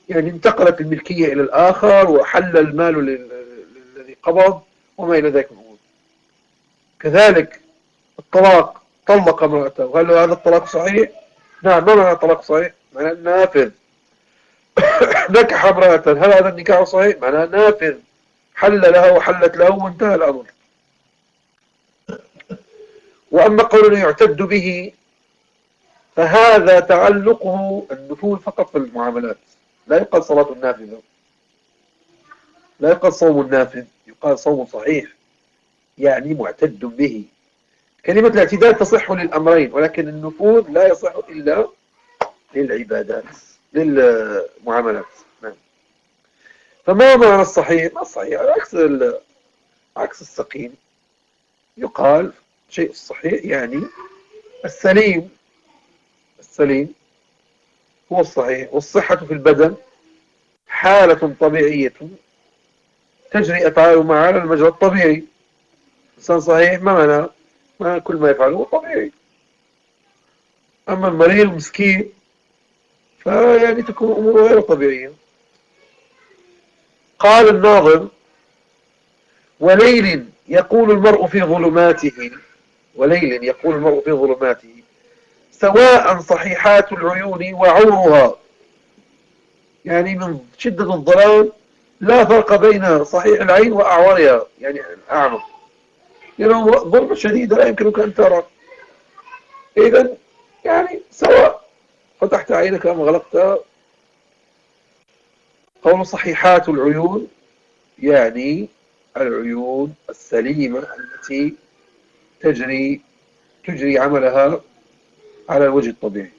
يعني انتقلت الملكية إلى الآخر وحل المال للذي قبض. وما إلى ذلك من كذلك الطلاق طلق امرأته. هل هذا الطلاق صحيح؟ نعم ما معنى الطلاق صحيح؟ معنى نافذ. نكح امرأة. هل هذا النكاح صحيح؟ معنى نافذ. حل لها وحلت له وانتهى الأمر. وأما قولنا يعتد به فهذا تعلقه النفوذ فقط في المعاملات. لا يقال صلاة النافذة. لا يقال صوم النافذ يقال صوم صحيح يعني معتد به. كلمة الاعتدال تصح للأمرين ولكن النفوذ لا يصح إلا للعبادات للمعاملات. نعم. فما معنى الصحيح؟ ما الصحيح؟ عكس عكس السقيم. يقال شيء الصحيح يعني السليم السليم هو الصحيح والصحة في البدن حالة طبيعية تجري أفعاله معها على المجرى الطبيعي. إنسان صحيح ما معنى؟ ما كل ما يفعله طبيعي. أما المريض مسكين فيعني تكون أموره غير طبيعية. قال الناظم وليل يقول المرء في ظلماته وليل يقول المرء في ظلماته سواء صحيحات العيون وعورها. يعني من شدة الظلام لا فرق بين صحيح العين وأعورها يعني أعمى يعني ظلمة شديدة لا يمكنك أن ترى. إذا يعني سواء فتحت عينك أم غلقتها قول صحيحات العيون يعني العيون السليمة التي تجري تجري عملها على الوجه الطبيعي.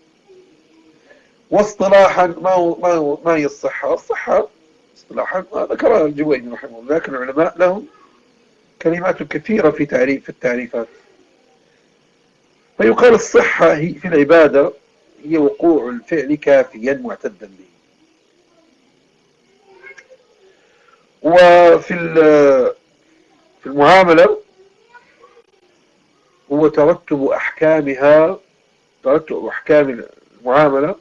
واصطلاحا ما هو ما هو ما هي الصحة؟ الصحة اصطلاحا ذكرها الجويني رحمه الله لكن العلماء لهم كلمات كثيرة في تعريف التعريفات. فيقال الصحة هي في العبادة هي وقوع الفعل كافيا معتدا به. وفي في المعاملة هو ترتب أحكامها ترتب أحكام المعاملة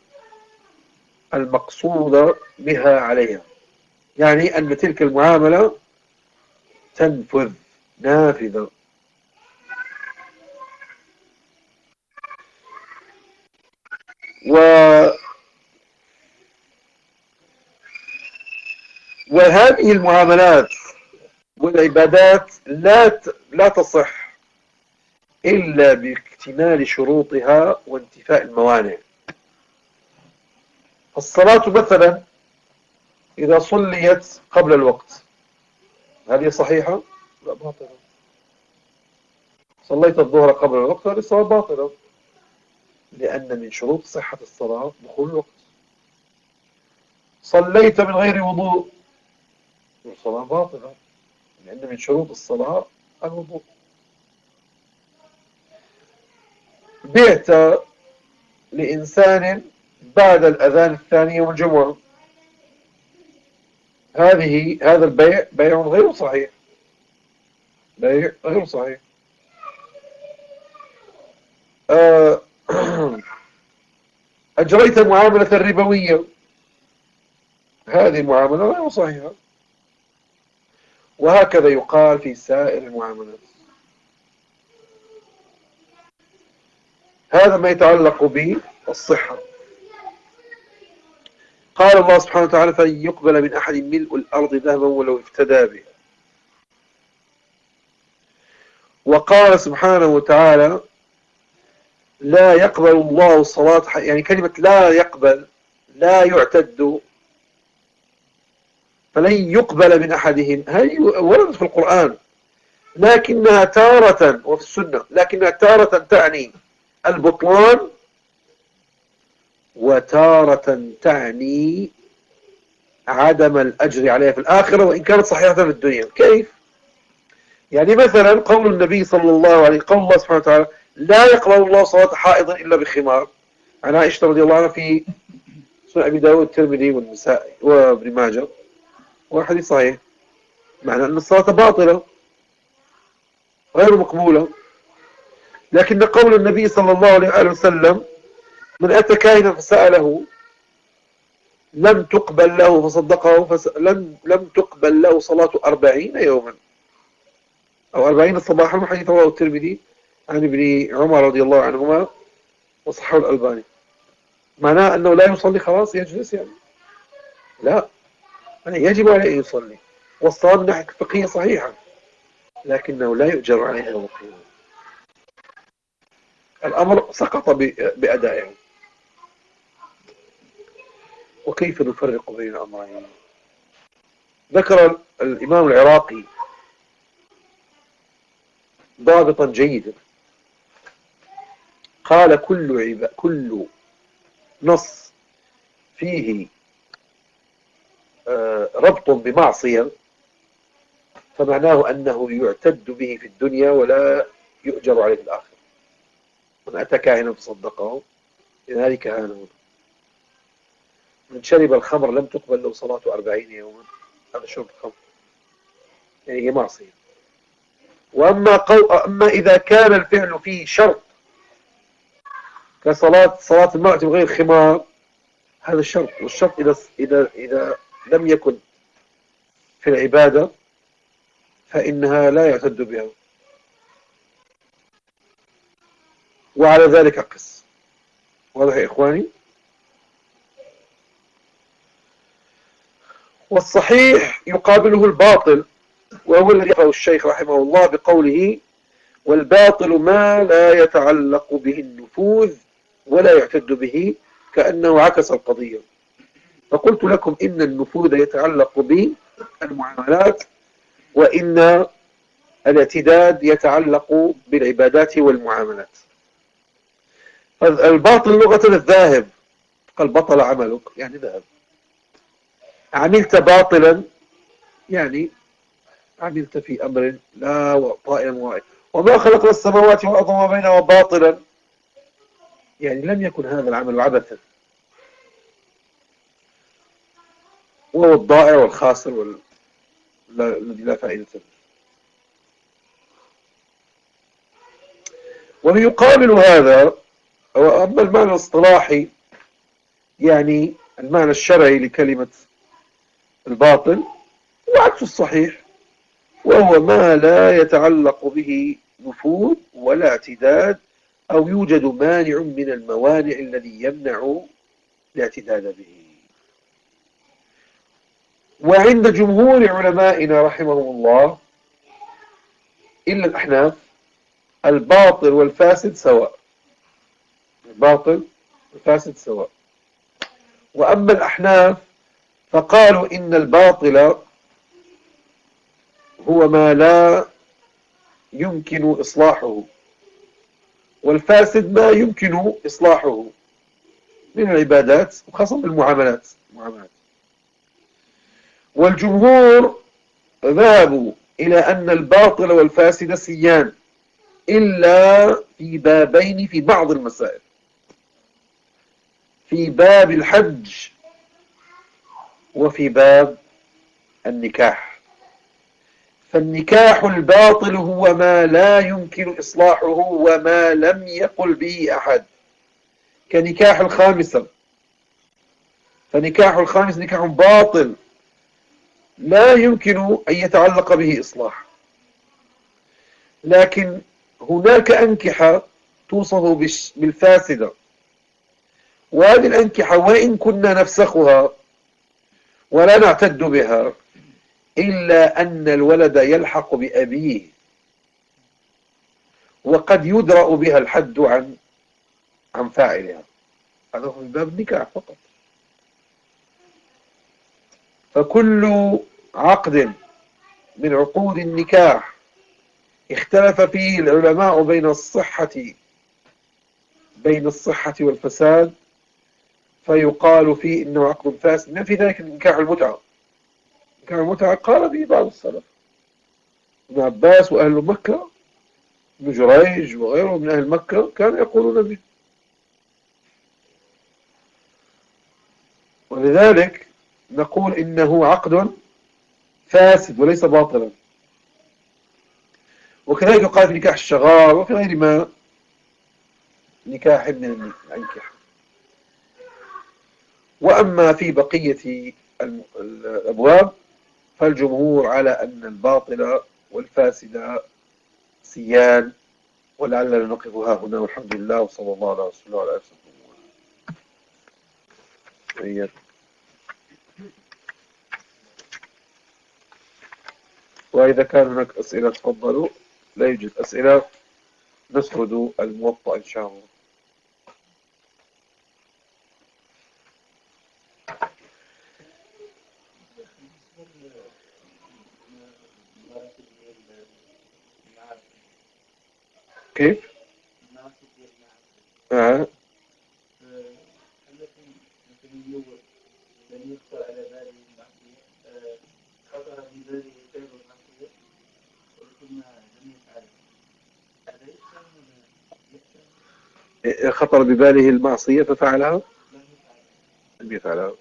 المقصودة بها عليها. يعني أن تلك المعاملة تنفذ نافذة. و وهذه المعاملات والعبادات لا لا تصح إلا باكتمال شروطها وانتفاء الموانع. الصلاة مثلا إذا صليت قبل الوقت. هل هي صحيحة؟ لا باطلة. صليت الظهر قبل الوقت هذه الصلاة باطلة. لأن من شروط صحة الصلاة دخول الوقت. صليت من غير وضوء الصلاة باطلة. لأن من شروط الصلاة الوضوء. بعت لإنسان بعد الأذان الثاني يوم الجمعة. هذه هذا البيع بيع غير صحيح. بيع غير صحيح. آه، أجريت معاملة الربوية هذه المعاملة غير صحيحة. وهكذا يقال في سائر المعاملات. هذا ما يتعلق بالصحة قال الله سبحانه وتعالى فإن يقبل من أحد ملء الأرض ذهبا ولو افتدى به. وقال سبحانه وتعالى لا يقبل الله الصلاة يعني كلمة لا يقبل لا يعتد فلن يقبل من أحدهم. هذه وردت في القرآن. لكنها تارة وفي السنة لكنها تارة تعني البطلان وتارة تعني عدم الأجر عليها في الآخرة وإن كانت صحيحة في الدنيا. كيف؟ يعني مثلا قول النبي صلى الله عليه قول الله سبحانه وتعالى لا يقبل الله صلاة حائض إلا بخمار. عن عائشة رضي الله عنها في سنة أبي داود الترمذي والنسائي وابن ماجه. وحديث صحيح. معنى أن الصلاة باطلة غير مقبولة. لكن قول النبي صلى الله عليه وسلم من أتى كائنا فسأله. لم تقبل له فصدقه فس... لم لم تقبل له صلاة أربعين يوما. أو أربعين صباحا حديث رواه الترمذي عن ابن عمر رضي الله عنهما وصحه الألباني. معناه أنه لا يصلي خلاص يجلس يعني. لا. يعني يجب عليه أن يصلي. والصلاة من ناحية الفقهية صحيحة لكنه لا يؤجر عليها وقيمة الأمر سقط بأدائه. وكيف نفرق بين الأمرين ذكر الإمام العراقي ضابطا جيدا. قال كل عب... كل نص فيه آه، ربط بمعصية فمعناه أنه يعتد به في الدنيا ولا يؤجر عليه في الآخرة. من أتى كاهنا فصدقه لذلك هانه من شرب الخمر لم تقبل له صلاة أربعين يوما. هذا شرب الخمر. يعني هي معصية. وأما قو... أما إذا كان الفعل فيه شرط كصلاة صلاة المرأة بغير خمار هذا الشرط والشرط إذا إذا إذا لم يكن في العبادة فإنها لا يعتد بها. وعلى ذلك قس. واضح يا إخواني؟ والصحيح يقابله الباطل وهو الذي يقرأ الشيخ رحمه الله بقوله والباطل ما لا يتعلق به النفوذ ولا يعتد به كأنه عكس القضية. فقلت لكم إن النفوذ يتعلق بالمعاملات وإن الاعتداد يتعلق بالعبادات والمعاملات. الباطل لغة الذاهب قال بطل عملك يعني ذهب. عملت باطلا يعني عملت في أمر لا طائلا واحد وما خلقنا السماوات والأرض وما بينهما باطلا. يعني لم يكن هذا العمل عبثا. وهو الضائع والخاسر وال... الذي لا فائدة له. ويقابل هذا أما المعنى الاصطلاحي يعني المعنى الشرعي لكلمة الباطل وعكس الصحيح وهو ما لا يتعلق به نفوذ ولا اعتداد أو يوجد مانع من الموانع الذي يمنع الاعتداد به. وعند جمهور علمائنا رحمهم الله إلا الأحناف الباطل والفاسد سواء. الباطل والفاسد سواء. وأما الأحناف فقالوا إن الباطل هو ما لا يمكن إصلاحه والفاسد ما يمكن إصلاحه من العبادات وخاصة بالمعاملات. المعاملات. والجمهور ذهبوا إلى أن الباطل والفاسد سيان إلا في بابين في بعض المسائل. في باب الحج وفي باب النكاح. فالنكاح الباطل هو ما لا يمكن إصلاحه وما لم يقل به أحد. كنكاح الخامسة فنكاح الخامس نكاح باطل لا يمكن أن يتعلق به إصلاح. لكن هناك أنكحة توصف بالفاسدة. وهذه الأنكحة وإن كنا نفسخها ولا نعتد بها إلا أن الولد يلحق بأبيه وقد يدرأ بها الحد عن عن فاعلها. هذا هو باب النكاح فقط. فكل عقد من عقود النكاح اختلف فيه العلماء بين الصحة بين الصحة والفساد فيقال فيه إنه عقد فاسد ما في ذلك نكاح المتعة. نكاح المتعة قال به بعض السلف. ابن عباس وأهل مكة ابن جريج وغيره من أهل مكة كانوا يقولون به. ولذلك نقول إنه عقد فاسد وليس باطلا. وكذلك يقال في نكاح الشغار وفي غير ما نكاح من النكاح وأما في بقية الأبواب فالجمهور على أن الباطل والفاسد سيان ولعلنا نقف ها هنا والحمد لله وصلى الله على رسول الله وعلى آله وإذا كان هناك أسئلة تفضلوا. لا يوجد أسئلة. نسرد الموطأ إن شاء الله. كيف؟ آه. خطر بباله المعصية ففعلها لم يفعلها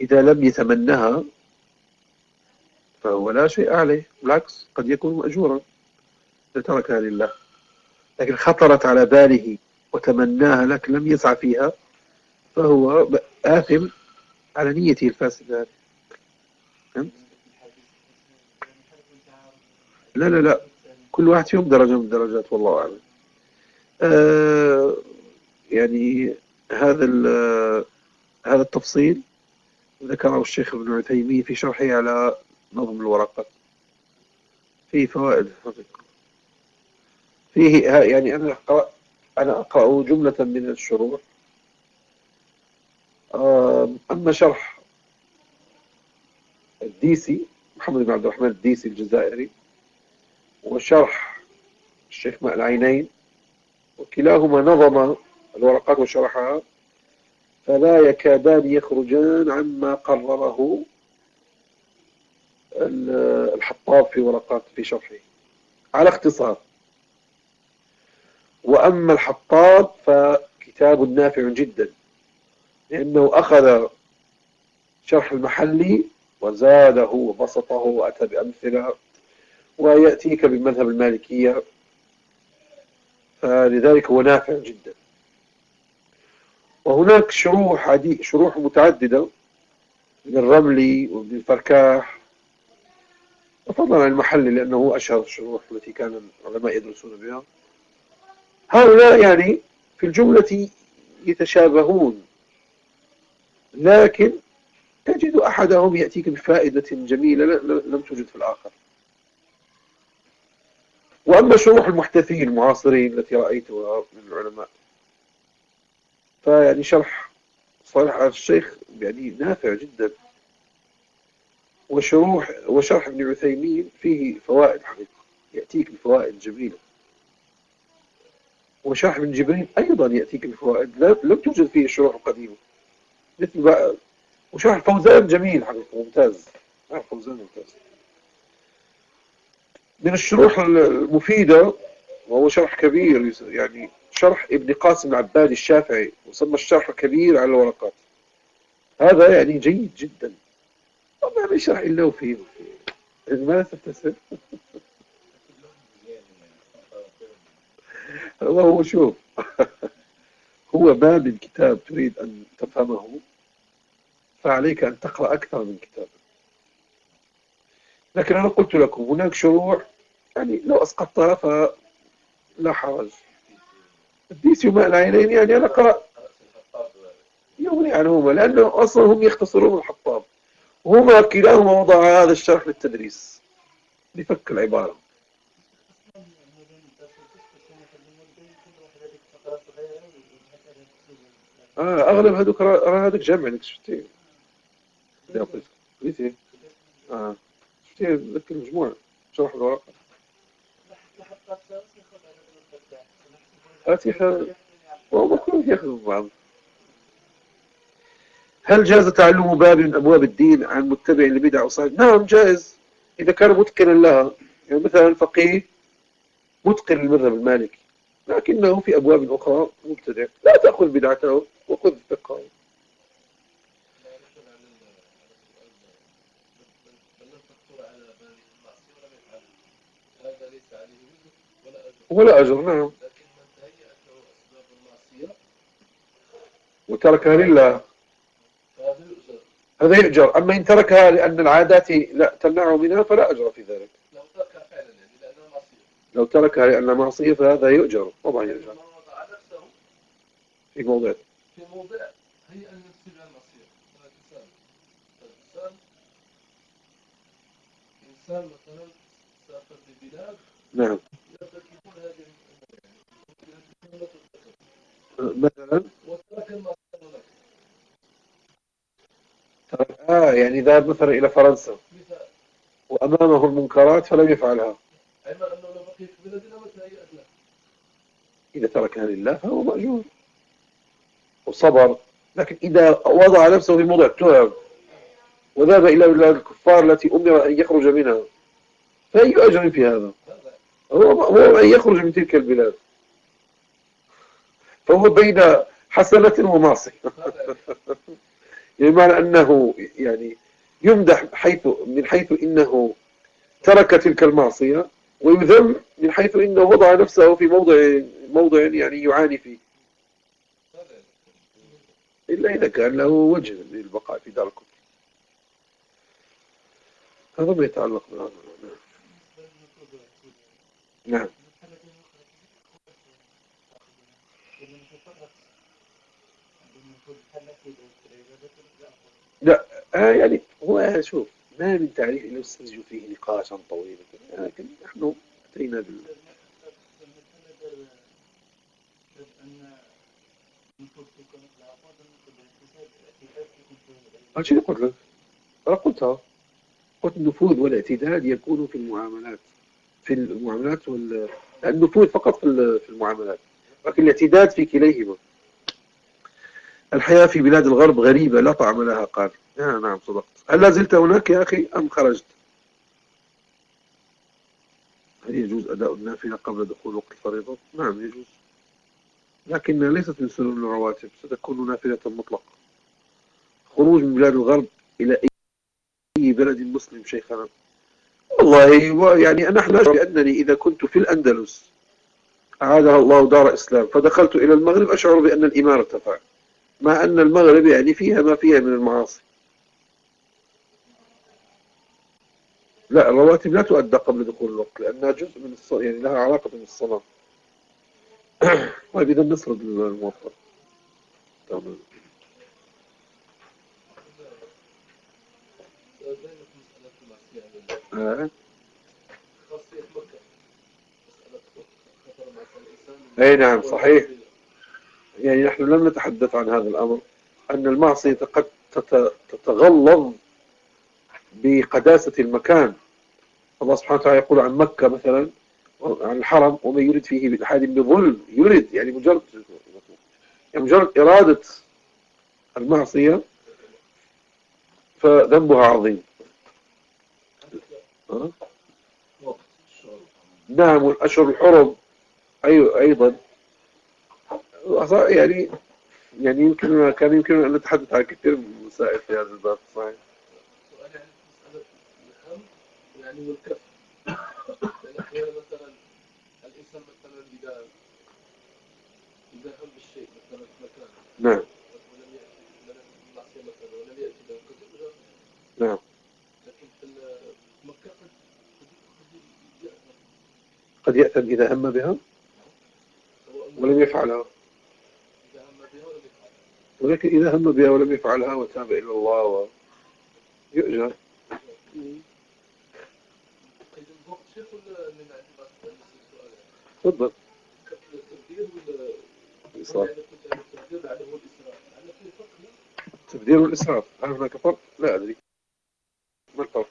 إذا لم يتمنها فهو لا شيء عليه بالعكس قد يكون مأجورا لتركها لله لكن خطرت على باله وتمناها لك لم يسعى فيها فهو آثم على نيته الفاسدة. لا لا لا. كل واحد فيهم درجة من الدرجات والله أعلم. آه يعني هذا هذا التفصيل ذكره الشيخ ابن عثيمين في شرحه على نظم الورقات فيه فوائد فيه يعني أنا أقرأ أنا أقرأ جملة من الشروح. أما شرح الديسي محمد بن عبد الرحمن الديسي الجزائري وشرح الشيخ ماء العينين وكلاهما نظم الورقات وشرحها فلا يكادان يخرجان عما قرره الحطاب في ورقات في شرحه. على اختصار وأما الحطاب فكتاب نافع جدا لأنه أخذ شرح المحلي وزاده وبسطه وأتى بأمثلة ويأتيك بمذهب المالكية فلذلك هو نافع جدا. وهناك شروح عدي شروح متعددة من الرملي ومن الفركاح وفضلا عن المحلي لأنه أشهر الشروح التي كان العلماء يدرسون بها. هؤلاء يعني في الجملة يتشابهون. لكن تجد أحدهم يأتيك بفائدة جميلة لم توجد في الآخر. وأما شروح المحدثين المعاصرين التي رأيتها من العلماء فيعني شرح صالح على الشيخ يعني نافع جدا. وشروح وشرح ابن عثيمين فيه فوائد حقيقة يأتيك بفوائد جميلة. وشرح ابن جبريل أيضا يأتيك بفوائد. لم توجد فيه الشروح القديمة. مثل بقى وشرح الفوزان جميل حقيقة ممتاز الفوزان ممتاز. من الشروح المفيدة وهو شرح كبير يعني شرح ابن قاسم العبادي الشافعي وسمى الشرح الكبير على الورقات. هذا يعني جيد جدا. ما بيشرح إلا وفيه يعني ماذا تبتسم هو شوف هو ما من كتاب تريد أن تفهمه فعليك أن تقرأ أكثر من كتاب. لكن أنا قلت لكم هناك شروع يعني لو أسقطتها فلا حرج. الديسي وماء العينين يعني أنا قرأ يغني عنهما لأنه أصلا هم يختصرون الحطاب وهما كلاهما وضع هذا الشرح للتدريس. لفك العبارة. آه أغلب هذوك راه هذاك جامع لك شفتي؟ قريتي آه شفتي ذاك المجموع؟ شرح الورقة هاتي وهو كلهم بعض هل جاز تعلم باب من أبواب الدين عن متبع لبدع وصحيح نعم جائز إذا كان متقنا لها يعني مثلا فقيه متقن المذهب المالكي. لكنه في أبواب أخرى مبتدع لا تأخذ بدعته وخذ فقهه ولا أجر نعم. وتركها لله. هذا يؤجر. أما إن تركها لأن العادات لا تمنعه منها فلا أجر في ذلك لو تركها فعلا يعني لأنها معصية لو تركها لأنها معصية فهذا يؤجر طبعا يؤجر. في موضع. في موضع هي أن يفسد عن المعصية الإنسان الإنسان إنسان مثلا سافر ببلاد نعم. يرتكبون هذه مثلا؟ وترك المعصية آه يعني ذهب مثلا إلى فرنسا. وأمامه المنكرات فلم يفعلها أما أنه لو بقي في بلدنا متى له إذا تركها لله فهو مأجور وصبر. لكن إذا وضع نفسه في موضع التهم وذهب إلى بلاد الكفار التي أمر أن يخرج منها فأي أجر في هذا؟ هو هو أن يخرج من تلك البلاد. فهو بين حسنة ومعصية. بمعنى أنه يعني يمدح حيث من حيث إنه ترك تلك المعصية ويذم من حيث إنه وضع نفسه في موضع موضع يعني يعاني فيه. إلا إذا كان له وجه للبقاء في دار الكفر. هذا ما يتعلق بهذا نعم. لا آه يعني هو شوف ما من تعريف إلا استنزج فيه نقاشا طويلا. لكن نحن أتينا بال شنو قلت لك؟ أنا قلتها. قلت النفوذ والاعتداد يكون في المعاملات. في المعاملات وال النفوذ فقط في المعاملات. لكن الاعتداد في كليهما. الحياة في بلاد الغرب غريبة لا طعم لها قال. نعم صدقت هل زلت هناك يا أخي أم خرجت؟ هل يجوز أداء النافلة قبل دخول وقت الفريضة؟ نعم يجوز. لكنها ليست من سنن الرواتب ستكون نافلة مطلقة. خروج من بلاد الغرب إلى أي بلد مسلم شيخنا؟ والله يعني أنا أحلى بأنني إذا كنت في الأندلس أعادها الله دار إسلام فدخلت إلى المغرب أشعر بأن الإمارة تفعل مع أن المغرب يعني فيها ما فيها من المعاصي. لا الرواتب لا تؤدى قبل دخول الوقت لأنها جزء من الصلاة يعني لها علاقة بالصلاة طيب إذا نسرد الموفق تمام. آه. إي نعم صحيح. يعني نحن لم نتحدث عن هذا الأمر أن المعصية قد تتغلظ بقداسة المكان. الله سبحانه وتعالى يقول عن مكة مثلا عن الحرم ومن يريد فيه بالحاد بظلم. يريد يعني مجرد يعني مجرد إرادة المعصية فذنبها عظيم. نعم والأشهر الحرم أيضا. يعني يعني يمكن كان يمكن أن نتحدث عن كثير من المسائل في هذا الباب صحيح؟ يعني والكف. يعني أحيانا مثلا الإنسان مثلا إذا إذا هم بالشيء مثلا في مكان. نعم. ولم يأتي المعصية مثلا ولم يأتي له قد نعم. لكن في مكة قد قد يأثم إذا هم بها ولم يفعلها. ولكن إذا هم بها ولم يفعلها وتاب إلى الله ويؤجر تفضل. التبذير والإسراف هل هناك فرق؟ لا أدري. ما الفرق؟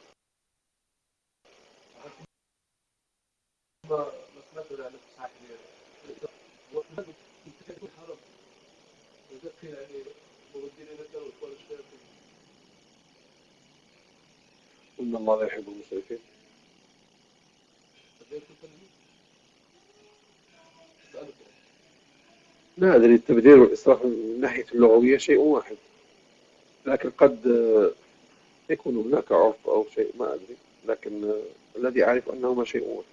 إن الله لا يحب المسرفين لا أدري التبذير والإسراف من ناحية اللغوية شيء واحد. لكن قد آه، يكون هناك عرف أو شيء ما أدري. لكن آه، الذي أعرف أنهما شيء واحد.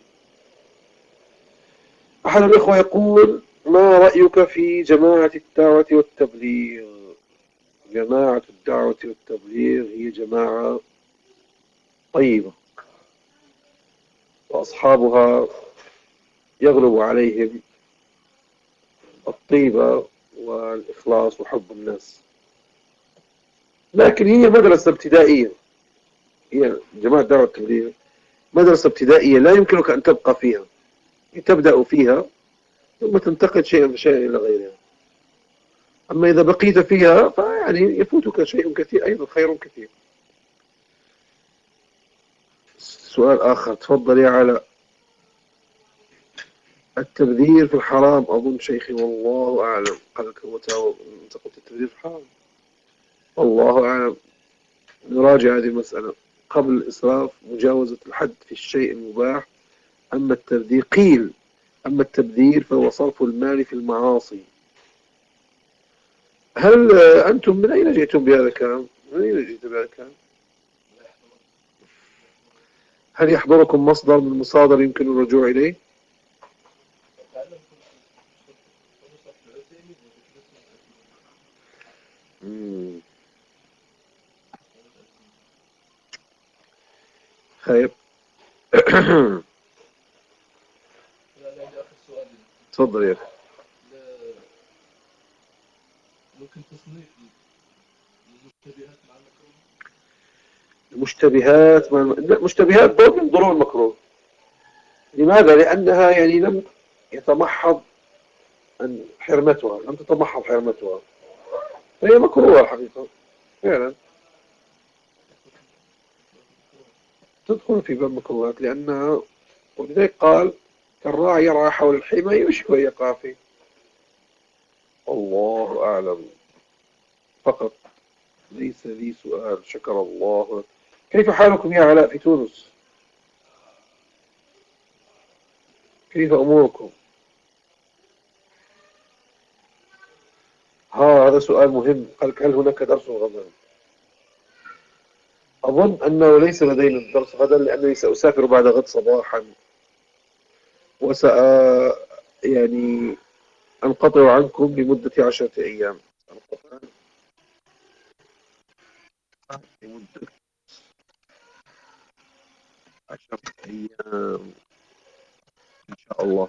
أحد الإخوة يقول ما رأيك في جماعة الدعوة والتبليغ؟ جماعة الدعوة والتبليغ هي جماعة طيبة. وأصحابها يغلب عليهم الطيبة والإخلاص وحب الناس. لكن هي مدرسة ابتدائية. هي جماعة دعوة التبليغ مدرسة ابتدائية لا يمكنك أن تبقى فيها. تبدأ فيها ثم تنتقل شيئا فشيئا إلى غيرها. أما إذا بقيت فيها فيعني يفوتك شيء كثير أيضا خير كثير. سؤال آخر. تفضل يا علاء. التبذير في الحرام أظن شيخي والله أعلم. قالك هو أنت قلت التبذير في الحرام. والله أعلم. نراجع هذه المسألة. قبل الإسراف مجاوزة الحد في الشيء المباح. أما التبذير قيل. أما التبذير فهو صرف المال في المعاصي. هل أنتم من أين جئتم بهذا الكلام؟ من أين جئتم بهذا الكلام؟ هل يحضركم مصدر من مصادر يمكن الرجوع إليه؟ خير. تفضل يا أخي. ممكن تصنيف المشتبهات المشتبهات مع المشتبهات ضرب من ضروب المكروه. لماذا؟ لأنها يعني لم يتمحض أن حرمتها لم تتمحض حرمتها. فهي مكروهة الحقيقة فعلا. تدخل في باب المكروهات لأنها ولذلك قال كالراعي يرعى حول الحمى يشك أن يقع فيه الله أعلم. فقط ليس لي سؤال شكر الله كيف حالكم يا علاء في تونس؟ كيف أموركم؟ ها هذا سؤال مهم. قال هل هناك درس غدا؟ أظن أنه ليس لدينا الدرس غدا لأنني سأسافر بعد غد صباحا. وسأ يعني أنقطع عنكم لمدة عشرة أيام. لمدة عشرة أيام إن شاء الله.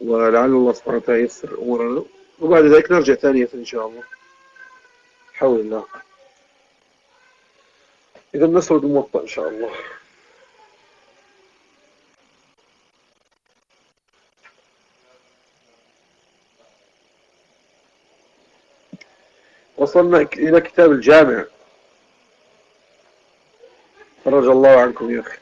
ولعل الله سبحانه وتعالى ييسر أمورنا. وبعد ذلك نرجع ثانية إن شاء الله. حول الله. إذا نسرد الموطأ إن شاء الله. وصلنا إلى كتاب الجامع. فرج الله عنكم يا أخي.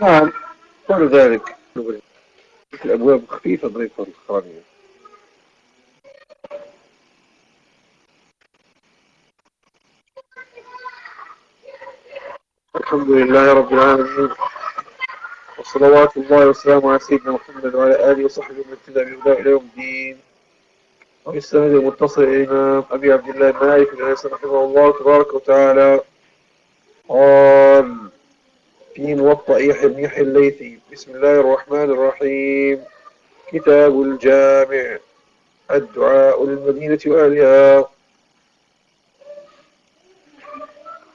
نعم كل ذلك. الأبواب خفيفة ضيفة الخرانية الحمد لله رب العالمين. وصلوات الله وسلامه على سيدنا محمد وعلى آله وصحبه من اتبع بهداه إلى يوم الدين. ويستند المتصل إلى أبي عبد الله مالك بن أنس رحمه الله تبارك وتعالى. قال موطأ يحيى بن يحيى الليثي. بسم الله الرحمن الرحيم. كتاب الجامع. الدعاء للمدينة وأهلها.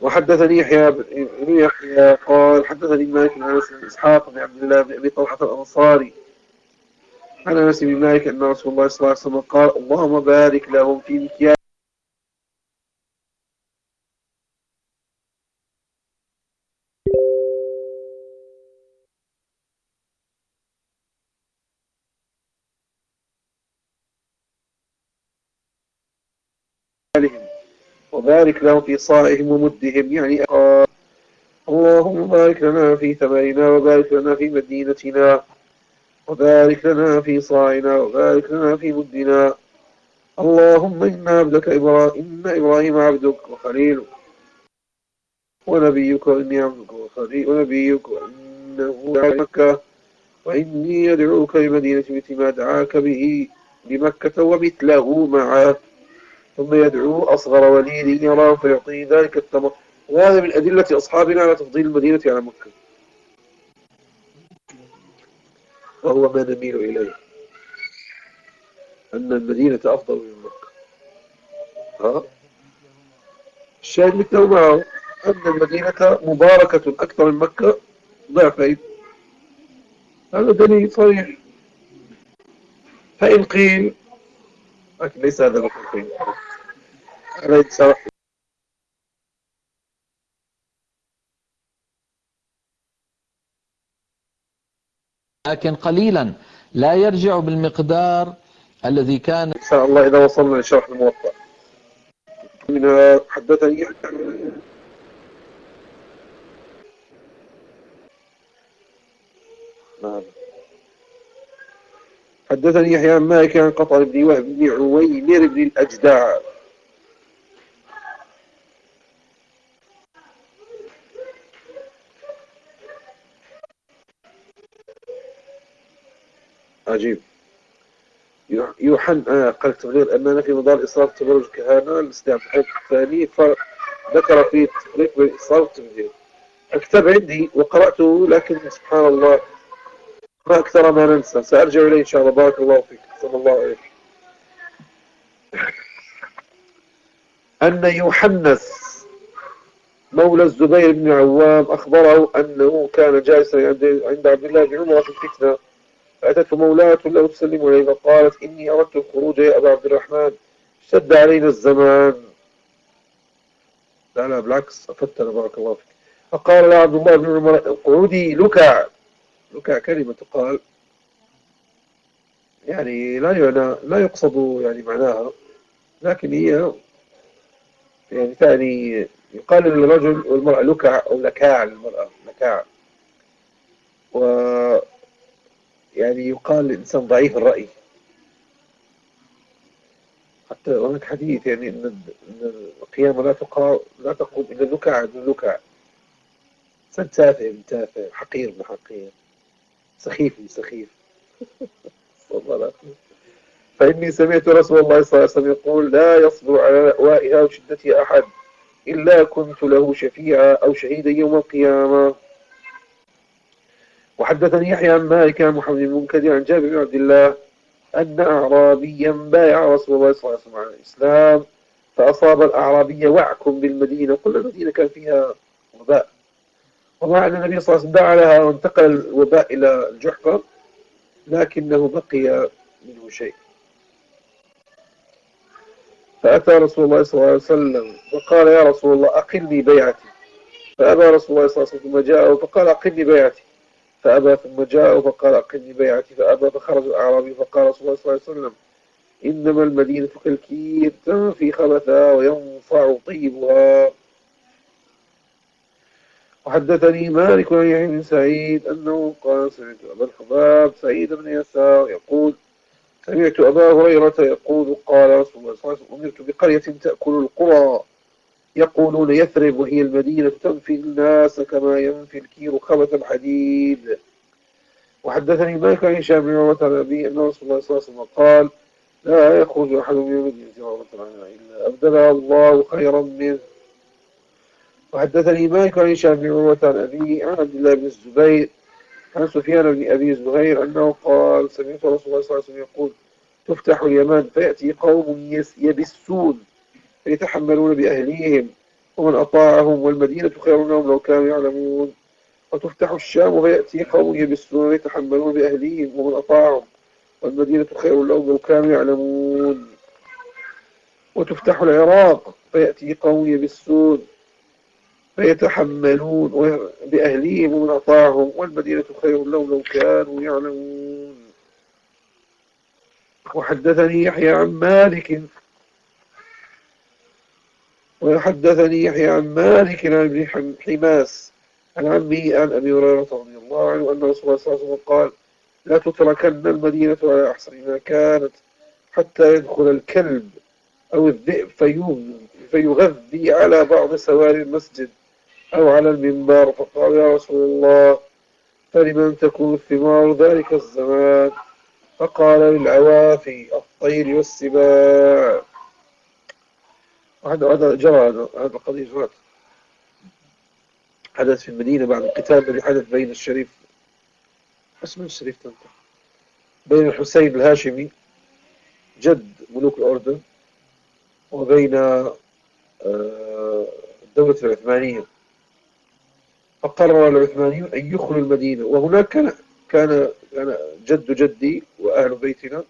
وحدثني يحيى بن يحيى قال حدثني مالك بن أنس بن إسحاق بن عبد الله بن أبي طلحة الأنصاري. عن أنس بن مالك أن رسول الله صلى الله عليه وسلم قال اللهم بارك لهم في مكيال وبارك لهم في صائهم ومدهم يعني اللهم بارك لنا في ثمرنا وبارك لنا في مدينتنا. وبارك لنا في صاعنا وبارك لنا في مدنا. اللهم إن عبدك إبراهيم إن إبراهيم عبدك وخليلك ونبيك وإني عبدك وخليل. ونبيك وإنه مكة. وإني أدعوك لمدينة مثل ما دعاك به لمكة ومثله معه. ثم يدعو أصغر وليد يراه فيعطيه ذلك التمر وهذا من أدلة أصحابنا على تفضيل المدينة على مكة. وهو ما نميل إليه. أن المدينة أفضل من مكة. ها؟ الشاهد مثله معه أن المدينة مباركة أكثر من مكة ضعفين. هذا دليل صريح فإن قيل لكن ليس هذا مكفين لكن قليلا لا يرجع بالمقدار الذي كان. إن شاء الله إذا وصلنا لشرح الموطأ من حدثني. نعم. حدثني يحيى عن مالك عن قطر بن وهب بن عويمر بن الأجدع. عجيب. يوحن آه قال تغيير أمانة في مدار إصرار تبرج كهانة الاستعمال الثاني فذكر في تفريق بين إصرار والتبذير الكتاب عندي وقرأته لكن سبحان الله ما أكثر ما ننسى. سأرجع إليه إن شاء الله. بارك الله فيك. صلى الله عليه أن يوحنس مولى الزبير بن عوام أخبره أنه كان جالسا عند عبد الله بن عمر في الفتنة. فأتته مولاة له تسلم عليه. فقالت إني أردت الخروج يا أبا عبد الرحمن. شد علينا الزمان. لا لا بالعكس أفدتنا. بارك الله فيك. فقال لا عبد الله بن عمر اقعدي لكع كلمة تقال يعني لا يعني لا يقصد يعني معناها لكن هي يعني تعني يقال للرجل والمرأة لكع أو لكاع للمرأة لكاع. و يعني يقال للإنسان ضعيف الرأي. حتى هناك حديث يعني إن القيامة لا تقام لا تقوم إلا اللكع عند اللكع. إنسان تافه من تافه حقير من حقير. سخيف سخيف. فإني سمعت رسول الله صلى الله عليه وسلم يقول لا يصبر على لأوائها وشدتها أحد إلا كنت له شفيعا أو شهيدا يوم القيامة. وحدثني يحيى عن مالك عن محمد بن منكدر عن جابر بن عبد الله أن أعرابيا بايع رسول الله صلى الله عليه وسلم على الإسلام فأصاب الأعرابي وعك بالمدينة. كل المدينة كان فيها وباء. ومع أن النبي صلى الله عليه وسلم دعا لها وانتقل الوباء إلى الجحفة لكنه بقي منه شيء. فأتى رسول الله صلى الله عليه وسلم وقال يا رسول الله أقلني بيعتي. فأبى رسول الله صلى الله عليه وسلم ثم جاءه فقال أقلني بيعتي. فأبى ثم جاء فقال أقلني بيعتي. فأبى فخرج الأعرابي فقال رسول الله صلى الله عليه وسلم إنما المدينة كالكير تنفي خبثها وينفع طيبها. وحدثني مالك عن يحيى بن سعيد أنه قال سمعت أبا الحباب سعيد بن يسار يقول سمعت أبا هريرة يقول قال رسول الله صلى الله عليه وسلم أمرت بقرية تأكل القرى. يقولون يثرب وهي المدينة تنفي الناس كما ينفي الكير خبث الحديد. وحدثني مالك عن هشام بن عروة عن أبي أن رسول الله صلى الله عليه وسلم قال لا يخرج أحد من المدينة عروة إلا أبدلها الله خيرا منه. وحدثني مالك عن هشام بن عروة عن أبي عن عبد الله بن الزبير عن سفيان بن أبي زهير أنه قال سمعت رسول الله صلى الله عليه وسلم يقول تفتح اليمن فيأتي قوم يبسون فيتحملون بأهليهم ومن أطاعهم والمدينة خير لهم لو كانوا يعلمون. وتفتح الشام ويأتي قوم يبسون ويتحملون بأهليهم ومن أطاعهم والمدينة خير لهم لو كانوا يعلمون. وتفتح العراق فيأتي قوم يبسون. فيتحملون بأهليهم ومن أطاعهم والمدينة خير لهم لو كانوا يعلمون. وحدثني يحيى عن مالك. وحدثني يحيى عن مالك عن ابن حماس عن عمه عن أبي هريرة رضي الله عنه أن رسول الله صلى الله عليه وسلم قال لا تتركن المدينة على أحسن ما كانت حتى يدخل الكلب أو الذئب فيغذي على بعض سواري المسجد. أو على المنبر فقال يا رسول الله فلمن تكون الثمار ذلك الزمان؟ فقال للعوافي الطير والسباع. هذا جرى هذا القضية جرت حدث في المدينة بعد القتال الذي حدث بين الشريف اسم الشريف تنطق. بين الحسين الهاشمي جد ملوك الأردن وبين آه، الدولة العثمانية. فقرر العثمانيون أن يخلوا المدينة. وهناك كان كان جد جدي وأهل بيتنا